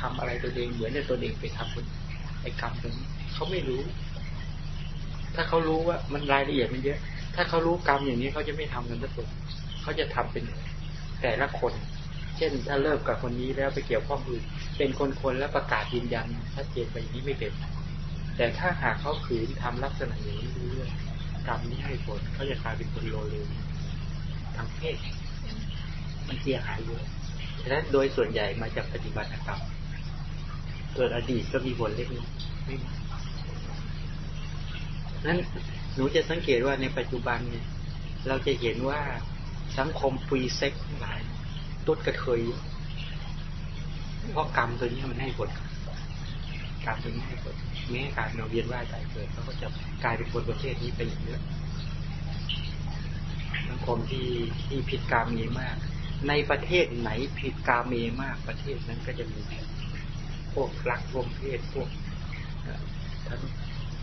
ทำอะไรตัวเองเหมือนในตัวเองไปทำคนไอ้กรรมตรงนี้เขาไม่รู้ ถ้าเขารู้ว่ามันรายละเอียดมันเยอะ ถ้าเขารู้กรรมอย่างนี้เขาจะไม่ทำกันทุกคนเขาจะทำเป็นแต่ละคน เช่น ถ้าเลิกกับคนนี้แล้วไปเกี่ยวข้องอื่น เป็นคนคนแล้วประกาศยืนยันชัดเจนไปอย่างนี้ไม่เป็น แต่ถ้าหากเขาขืนทำลักษณะอย่างนี้เรื่อยกรรมนี้ให้ผลเขาจะกลายเป็นคนโลเลทางเพศมันเสียหายเยอะฉะนั้นโดยส่วนใหญ่มาจากปฏิบัติกรรมส่วนอดีตก็มีผลเล็กน้อยไม่มาก นั้นหนูจะสังเกตว่าในปัจจุบันเนี่ย เราจะเห็นว่าสังคมฟรีเซ็กหลายตุ้ดกระเทยเพราะกรรมตัวนี้มันให้ผลกรรมตัวนี้ให้ผลแม้การเราเวียนว่ายตายเกิดเขาก็จะกลายเป็นคนประเภทนี้ไปอย่างเยอะสังคมที่ที่ผิดกรรมเมีมาก ในประเทศไหนผิดกรรมเมีมากประเทศนั้นก็จะมีพวกรักรวมเพศพวกทั้ง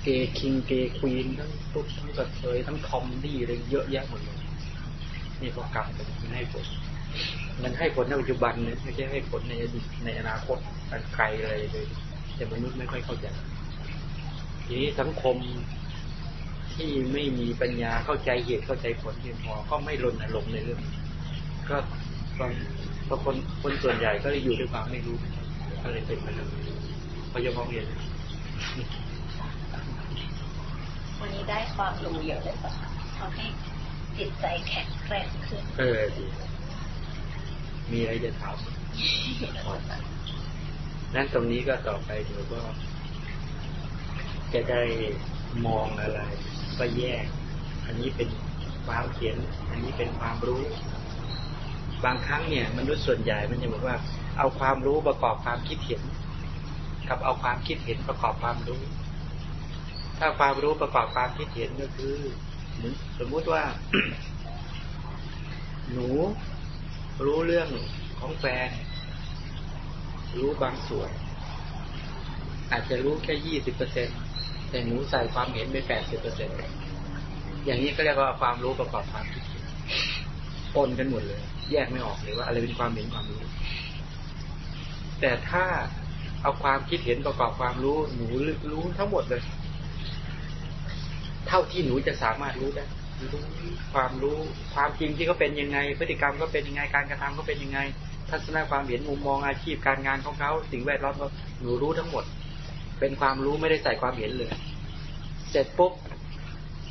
เกย์คิงเกย์ควีนทั้งตุ๊ดทั้งกระเทยทั้งทอมดี้อะไรเยอะแยะหมดเลยนี่พวกกรรมมันให้ผลมันให้ผลในปัจจุบันเนี่ยไม่ใช่ให้ผลในอดีตในอนาคตอันไกลอะไรเลย แต่มนุษย์ไม่ค่อยเข้าใจทีนี้สังคมที่ไม่มีปัญญาเข้าใจเหตุเข้าใจผลเพียงพอก็ไม่รณรงค์ในเรื่องก็บางบางคนคนส่วนใหญ่ก็อยู่ด้วยความไม่รู้ก็เลยเป็นแบบนั้นพอจะมองเห็น วันนี้ได้ความรู้เยอะเลยป่ะทำให้จิตใจแข็งแกร่งขึ้น เออดีมีอะไรจะถามนั้นตรงนี้ก็ต่อไปเดี๋ยวก็ จะได้มองอะไร ก็แยก อันนี้เป็นความเขียน อันนี้เป็นความรู้ บางครั้งเนี่ย มนุษย์ส่วนใหญ่มันจะบอกว่า เอาความรู้ประกอบความคิดเห็น กับเอาความคิดเห็นประกอบความรู้ ถ้าความรู้ประกอบความคิดเห็นก็คือเหมือนสมมุติว่า หนูรู้เรื่องของแฟน รู้บางส่วน อาจจะรู้แค่ยี่สิบเปอร์เซ็นต์แต่หนูใส่ความเห็นไปแปดสิบเปอร์เซ็นต์อย่างนี้ก็เรียกว่าความรู้ประกอบความคิดเห็นปนกันหมดเลย แยกไม่ออกเลยว่าอะไรเป็นความเห็นความรู้ แต่ถ้าเอาความคิดเห็นประกอบความรู้หนูรู้ทั้งหมดเลย เท่าที่หนูจะสามารถรู้ได้รู้ความรู้ความจริงที่เขาเป็นยังไง พฤติกรรมก็เป็นยังไงการกระทำก็เป็นยังไง ทัศนคความเห็นมุมมองอาชีพการงานของเขาสิ่งแวดล้อมก็หนูรู้ทั้งหมด เป็นความรู้ไม่ได้ใส่ความเห็นเลย เสร็จปุ๊บ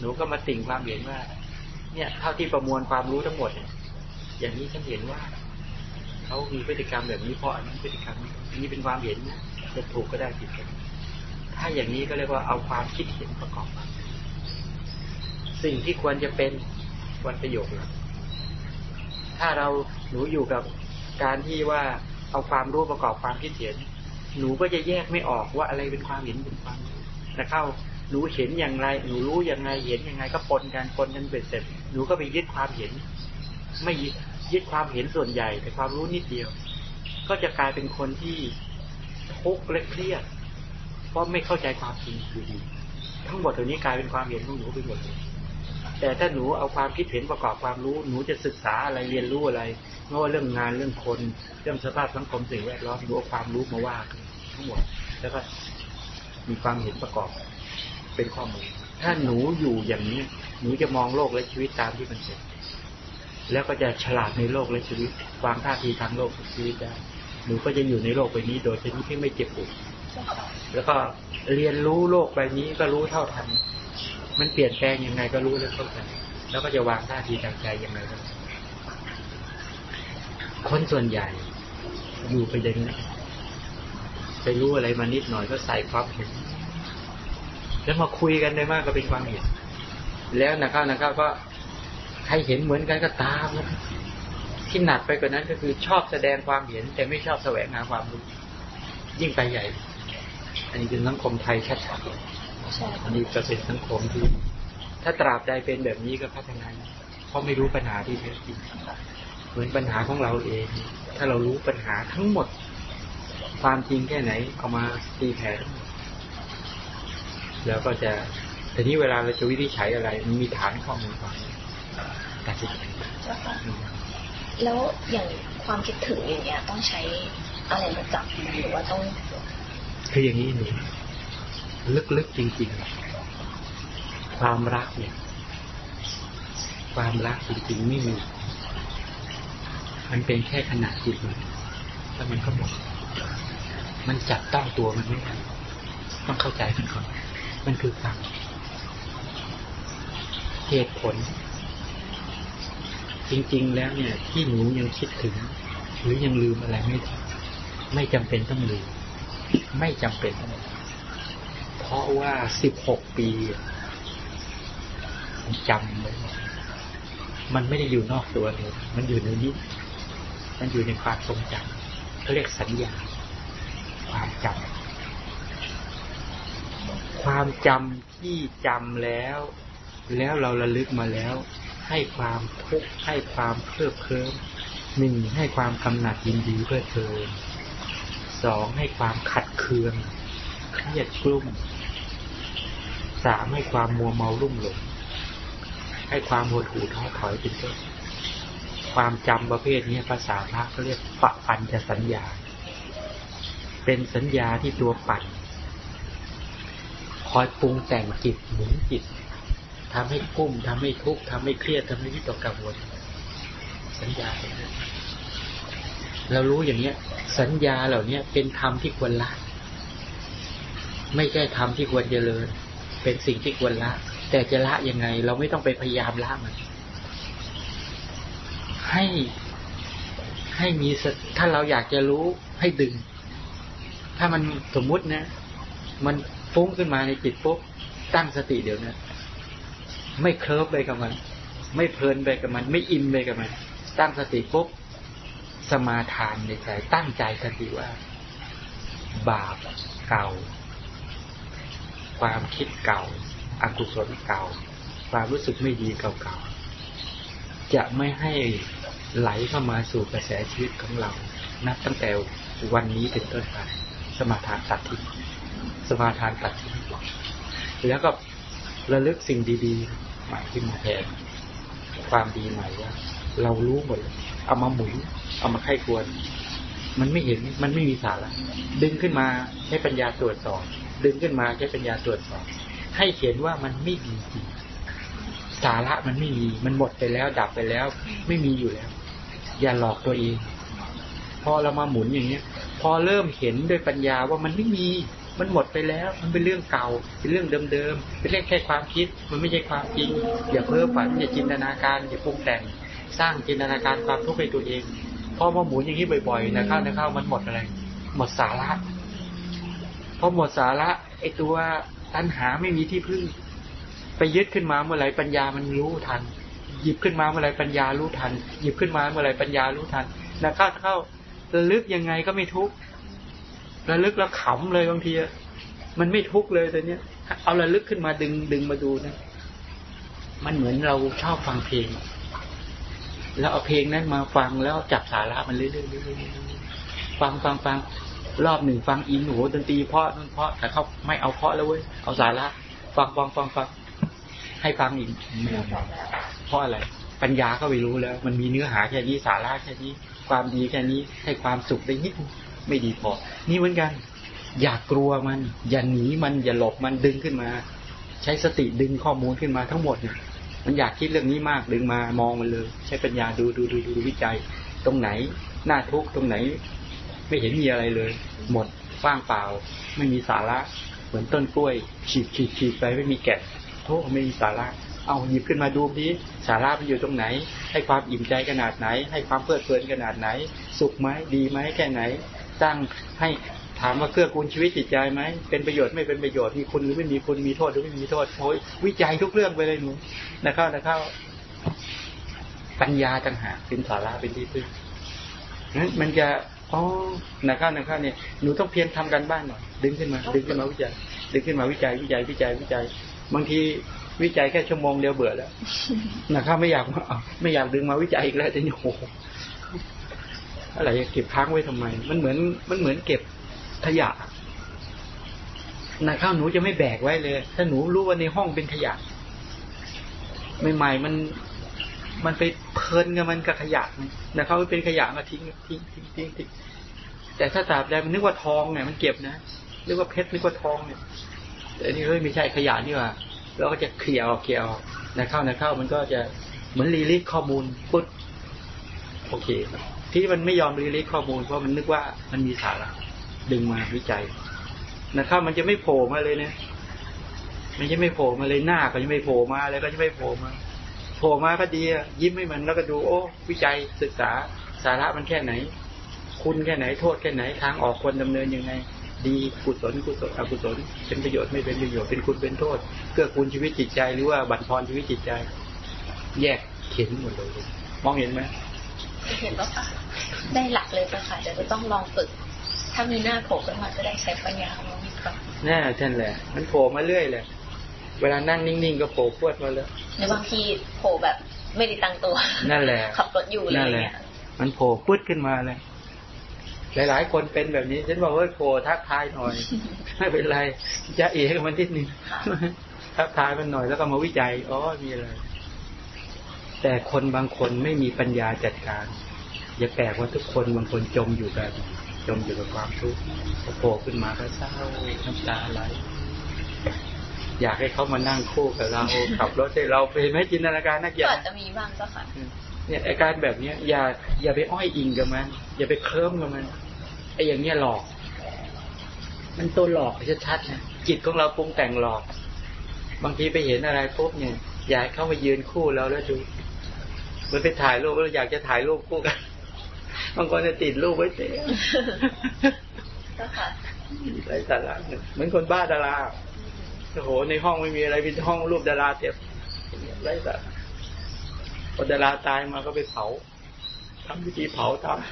หนูก็มาติ่งความเห็นว่า เนี่ย เท่าที่ประมวลความรู้ทั้งหมดเนี่ยอย่างนี้ฉันเห็นว่าเขามีพฤติกรรมแบบนี้เพราะอันนี้พฤติกรรมนี้เป็นความเห็นนะจะถูกก็ได้ผิดก็ได้ถ้าอย่างนี้ก็เรียกว่าเอาความคิดเห็นประกอบมา สิ่งที่ควรจะเป็นควรประโยชน์ถ้าเราหนูอยู่กับการที่ว่าเอาความรู้ประกอบความคิดเห็น หนูก็จะแยกไม่ออกว่าอะไรเป็นความเห็นเป็นความนะเข้าหนูเห็นอย่างไร หนูรู้อย่างไรเห็นอยังไงก็ปนกันปนกันเป็นเสร็จ หนูก็ไปยึดความเห็น ไม่ยึดความเห็นส่วนใหญ่ แต่ความรู้นิดเดียว ก็จะกลายเป็นคนที่ทุกข์และเครียดเพราะไม่เข้าใจความจริงอยู่ดีทั้งหมดตัวนี้กลายเป็นความเห็นของหนูไปหมดเลย แต่ถ้าหนูเอาความคิดเห็นประกอบความรู้ หนูจะศึกษาอะไรเรียนรู้อะไรไม่ว่าเรื่องงานเรื่องคน เรื่องสภาพสังคมสิ่งแวดล้อมหนูเอาความรู้มาว่าทั้งหมด แล้วก็มีความเห็นประกอบเป็นข้อมูลถ้าหนูอยู่อย่างนี้ หนูจะมองโลกและชีวิตตามที่มันเป็นแล้วก็จะฉลาดในโลกและชีวิตวางท่าทีทางโลกและชีวิตได้หนูก็จะอยู่ในโลกใบนี้โดยชนิดที่ไม่เจ็บปวดแล้วก็เรียนรู้โลกใบนี้ก็รู้เท่าทัน มันเปลี่ยนแปลงยังไงก็รู้แล้วเข้าใจแล้วก็จะวางท่าทีทางใจยังไงก็คนส่วนใหญ่อยู่ไปอย่างนี้ไปรู้อะไรมานิดหน่อยก็ใส่ความเห็น แล้วมาคุยกันได้มากก็เป็นความเห็น แล้วนะครับนะครับก็ใครเห็นเหมือนกันก็ตามนะที่หนักไปกว่านั้นก็คือชอบแสดงความเห็น แต่ไม่ชอบแสวงหาความรู้ยิ่งไปใหญ่ อันนี้เป็นสังคมไทยชัดๆ อันนี้ก็เป็นสังคมที่ถ้าตราบใดเป็นแบบนี้ก็พัฒนาเพราะไม่รู้ปัญหาที่แท้จริงเหมือนปัญหาของเราเอง ถ้าเรารู้ปัญหาทั้งหมด ความจริงแค่ไหน เอามาตีแผ่แล้วก็จะแต่นี้เวลาเราจะวิธีใช้อะไร มันมีฐานข้อมูลก่อนตัดสินใจแล้วอย่างความคิดถึงอย่างเงี้ยต้องใช้อะไรมาจับหรือว่าต้อง คืออย่างนี้หนู ลึกๆจริงๆ ความรักเนี่ย ความรักจริงๆไม่มี มันเป็นแค่ขนาดจิตมันแล้วมันก็หมด มันจับต้องตัวมันไม่ได้ต้องเข้าใจกันก่อน มันคือความเหตุผล จริง ๆ แล้วเนี่ย ที่หนูยังคิดถึง หรือยังลืมอะไรไม่ไม่จำเป็นต้องลืม ไม่จำเป็นต้อง ราะว่าสิบหกปีจำเลยมันไม่ได้อยู่นอกตัวเลย มันอยู่ในนี้มันอยู่ในความทรงจำเขาเรียกสัญญา ความจำความจำที่จำแล้ว แล้วเราระลึกมาแล้ว ให้ความทุกข์ให้ความเพลิดเพลินหนึ่งให้ความกำหนัดยินดีเพื่อเพลินสองให้ความขัดเคืองเครียดกลุ้ม สามให้ความมัวเมาลุ่มหลงให้ความหดหู่ท้อถอยเป็นต้นความจำประเภทนี้ภาษาพระเขาเรียกปะปัญจะสัญญา เป็นสัญญาที่ตัวปั่นคอยปรุงแต่งจิตหมุนจิตทำให้กุ้มทำให้ทุกข์ทำให้เครียดทำให้วิตกกังวล สัญญาเรารู้อย่างเนี้ย สัญญาเหล่านี้เป็นธรรมที่ควรละ ไม่ใช่ธรรมที่ควรเจริญ เป็นสิ่งที่ควรละ แต่จะละยังไง เราไม่ต้องไปพยายามละมัน ให้ให้มีถ้าเราอยากจะรู้ให้ดึง ถ้ามันสมมุตินะ มันฟุ้งขึ้นมาในจิตปุ๊บตั้งสติเดี๋ยวนะไม่เคลิบไปกับมัน ไม่เพลินไปกับมัน ไม่อินไปกับมัน ตั้งสติปุ๊บสมาทานในใจตั้งใจสติว่า บาปเก่า ความคิดเก่าอากุศลเก่า ความรู้สึกไม่ดีเก่าๆ จะไม่ให้ไหลเข้ามาสู่กระแสชีวิตของเรา นับตั้งแต่วันนี้เป็นต้นไปสมาทานตัดทิ้งสมาทานตัดทิ้งแล้วก็ระลึกสิ่งดีๆ ใหม่ขึ้นมาแทนความดีใหม่ว่า เรารู้หมดเอามาหมุนเอามาไข้ควร มันไม่เห็นมันไม่มีสาระดึงขึ้นมาใช้ปัญญาตรวจสอบ ดึงขึ้นมาใช้ปัญญาตรวจสอบ ให้เห็นว่ามันไม่ดีจริงสาระมันไม่มี มันหมดไปแล้ว ดับไปแล้ว ไม่มีอยู่แล้ว อย่าหลอกตัวเอง พอเรามาหมุนอย่างเนี้ย พอเริ่มเห็นด้วยปัญญาว่ามันไม่มี มันหมดไปแล้ว มันเป็นเรื่องเก่า เป็นเรื่องเดิมๆ เป็นเรื่องแค่ความคิด มันไม่ใช่ความจริง อย่าเพ้อฝัน อย่าจินตนาการ อย่าปรุงแต่ง สร้างจินตนาการความทุกข์ให้ตัวเอง พอมาหมุนอย่างนี้บ่อยๆ นะครับนะครับมันหมดอะไร หมดสาระ พอหมดสาระไอ้ตัวตัณหาไม่มีที่พึ่ง ไปยึดขึ้นมาเมื่อไหร่ปัญญามันรู้ทัน หยิบขึ้นมาเมื่อไรปัญญารู้ทัน หยิบขึ้นมาเมื่อไรปัญญารู้ทันนะเข้าเข้าระลึกยังไงก็ไม่ทุกข์ระลึกแล้วขำเลยบางทีมันไม่ทุกข์เลยแต่เนี้ย เอาระลึกขึ้นมาดึงดึงมาดูนะมันเหมือนเราชอบฟังเพลง แล้วเอาเพลงนั้นมาฟังแล้วจับสาระมันเรื่อยๆฟังฟังฟัง รอบหนึ่งฟังอินโหดนตรีเพาะนั่นเพาะแต่เขาไม่เอาเพาะแล้วเว้ยเอาสาระฟังฟังฟังฟังให้ฟังอีกเอาเพราะอะไร ปัญญาก็ไปรู้แล้ว มันมีเนื้อหาแค่นี้สาระแค่นี้ ความดีแค่นี้ให้ความสุขได้นิดไม่ดีพอ นี่เหมือนกัน อย่ากลัวมัน อย่าหนีมันอย่าหลบมันดึงขึ้นมา ใช้สติดึงข้อมูลขึ้นมาทั้งหมดเนี่ยมันอยากคิดเรื่องนี้มากดึงมามองมันเลย ใช้ปัญญาดูดูดูดูวิจัย ตรงไหนหน้าทุกตรงไหน ไม่เห็นมีอะไรเลย หมดว่างเปล่า ไม่มีสาระ เหมือนต้นกล้วยฉีดฉีดฉีดไปไม่มีแก่นโทษไม่มีสาระ เอาหยิบขึ้นมาดูดิสาระมันอยู่ตรงไหน ให้ความอิ่มใจขนาดไหน ให้ความเพลิดเพลินขนาดไหน สุขไหมดีไหมแค่ไหนสร้างให้ถามว่าเกื้อกูลชีวิตจิตใจไหมเป็นประโยชน์ไม่เป็นประโยชน์มีคุณหรือไม่มีคุณมีโทษหรือไม่มีโทษโอ้ยวิจัยทุกเรื่องไปเลยหนูนะครับนะครับปัญญาต่างหากเป็นสาระเป็นที่พึ่งนั้นมันจะ อ๋อนะครับนะครับเนี่ยหนูต้องเพียรทำกันบ้านหน่อยดึงขึ้นมา ดึงขึ้นมาวิจัย ดึงขึ้นมาวิจัยวิจัยวิจัยวิจัย บางทีวิจัยแค่ชั่วโมงเดียวเบื่อแล้วนะครับไม่อยากไม่อยากดึงมาวิจัยอีกแล้วแต่นี่โอ้โหอะไรเก็บค้างไว้ทำไม มันเหมือนมันเหมือนเก็บขยะนะข้าวหนูจะไม่แบกไว้เลย ถ้าหนูรู้ว่าในห้องเป็นขยะใหม่ๆมัน มันไปเพลินกับมันกับขยะนะเขาเป็นขยะมาทิ้งทิ้งทิ้งทิ้งทิ้งแต่ถ้าตราบใดมันนึกว่าทองเนี่ยมันเก็บนะนึกว่าเพชรนึกว่าทองเนี่ยแต่นี่เฮ้ยไม่ใช่ขยะนี่ว่าเราก็จะเคลียร์ออกเคลียร์ออกนะเข้านะเข้ามันก็จะเหมือนรีลิสข้อมูลปุ๊บโอเค ที่มันไม่ยอมรีลิสข้อมูลเพราะมันนึกว่ามันมีสาระดึงมาวิจัยนะครับมันจะไม่โผล่มาเลยเนี่ยมันจะไม่โผล่มาเลยหน้าก็จะไม่โผล่มาอะไรก็จะไม่โผล่มา ผล่มาก็ดียิ้มให้มันแล้วก็ดู โอ้วิจัยศึกษาสาระมันแค่ไหน คุณแค่ไหนโทษแค่ไหนทางออกควรดำเนินยังไง ดีกุศลกุศลอกุศลเป็นประโยชน์ไม่เป็นประโยชน์เป็นคุณเป็นโทษเกื้อกูลชีวิตจิตใจหรือว่าบั่นทอนชีวิตจิตใจ แยกเข็นหมดเลยมองเห็นไหมเห็นแล้วค่ะได้หลักเลยค่ะเดี๋ยวจะต้องลองฝึก ถ้ามีหน้าโผล่ขึ้นมาจะได้ใช้ปัญญาของเราครับแน่ท่านแหละ มันโผล่มาเรื่อยเลย เวลานั่งนิ่งๆก็โผล่พวดมาเลยในบางทีโผล่แบบไม่ได้ตั้งตัว นั่นแหละ ขับรถอยู่เลยเนี่ยมันโผล่พุดขึ้นมาเลย หลายๆ คนเป็นแบบนี้ ฉันบอกว่าโผล่ทักทายหน่อย ไม่เป็นไร จะเอ๋กับมันนิดนึงทักทายมันหน่อยแล้วก็มาวิจัย อ๋อ มีอะไร แต่คนบางคนไม่มีปัญญาจัดการ อย่าแปลกว่าทุกคนบางคนจมอยู่กับจมอยู่กับความทุกข์พอโผล่ขึ้นมาก็เศร้าน้ำตาไหล อยากให้เขามานั่งคู่กับเราขับรถให้เราเห็นไหมจินตนาการน่าเกลียดก็จะมีบ้างก็ค่ะเนี่ยอาการแบบเนี้ยอย่าอย่าไปอ้อยอิงกับมัน อย่าไปเคลิ้มกับมันไอ้อย่างเนี้ยหลอก มันตัวหลอกชัดๆนะจิตของเราปรุงแต่งหลอก บางทีไปเห็นอะไรปุ๊บเนี่ยอยากเข้ามายืนคู่เราแล้วดูเหมือนไปถ่ายรูปแล้วอยากจะถ่ายรูปคู่กันบางคนจะติดรูปไว้เต็มไรสาระเหมือนคนบ้าดารา โอ้โห ในห้องไม่มีอะไรเป็นห้องรูปดาราเต็มไรสาระพอดาราตายมาก็ไปเผาทำพิธีเผาตาย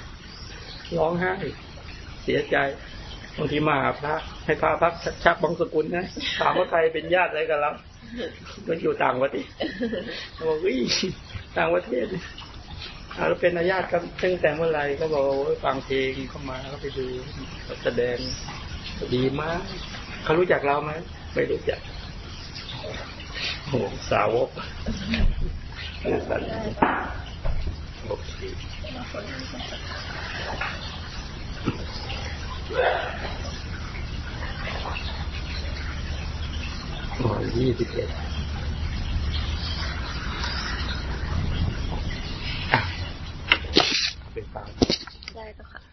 ร้องไห้เสียใจบางทีมาพระให้พระพักชักบังสกุลนะถามว่าใครเป็นญาติอะไรกันแล้วก็อยู่ต่างประเทศบอกวิต่างประเทศเราเป็นอาญาติครับตั้งแต่เมื่อไรก็บอกฟังเพลงเข้ามาก็ไปดูแสดงดีมากเขารู้จักเราไหม ไม่รู้จักโอ้สาวกโอเคโอ้ยี่สิบเอ็ดได้ก็ค่ะ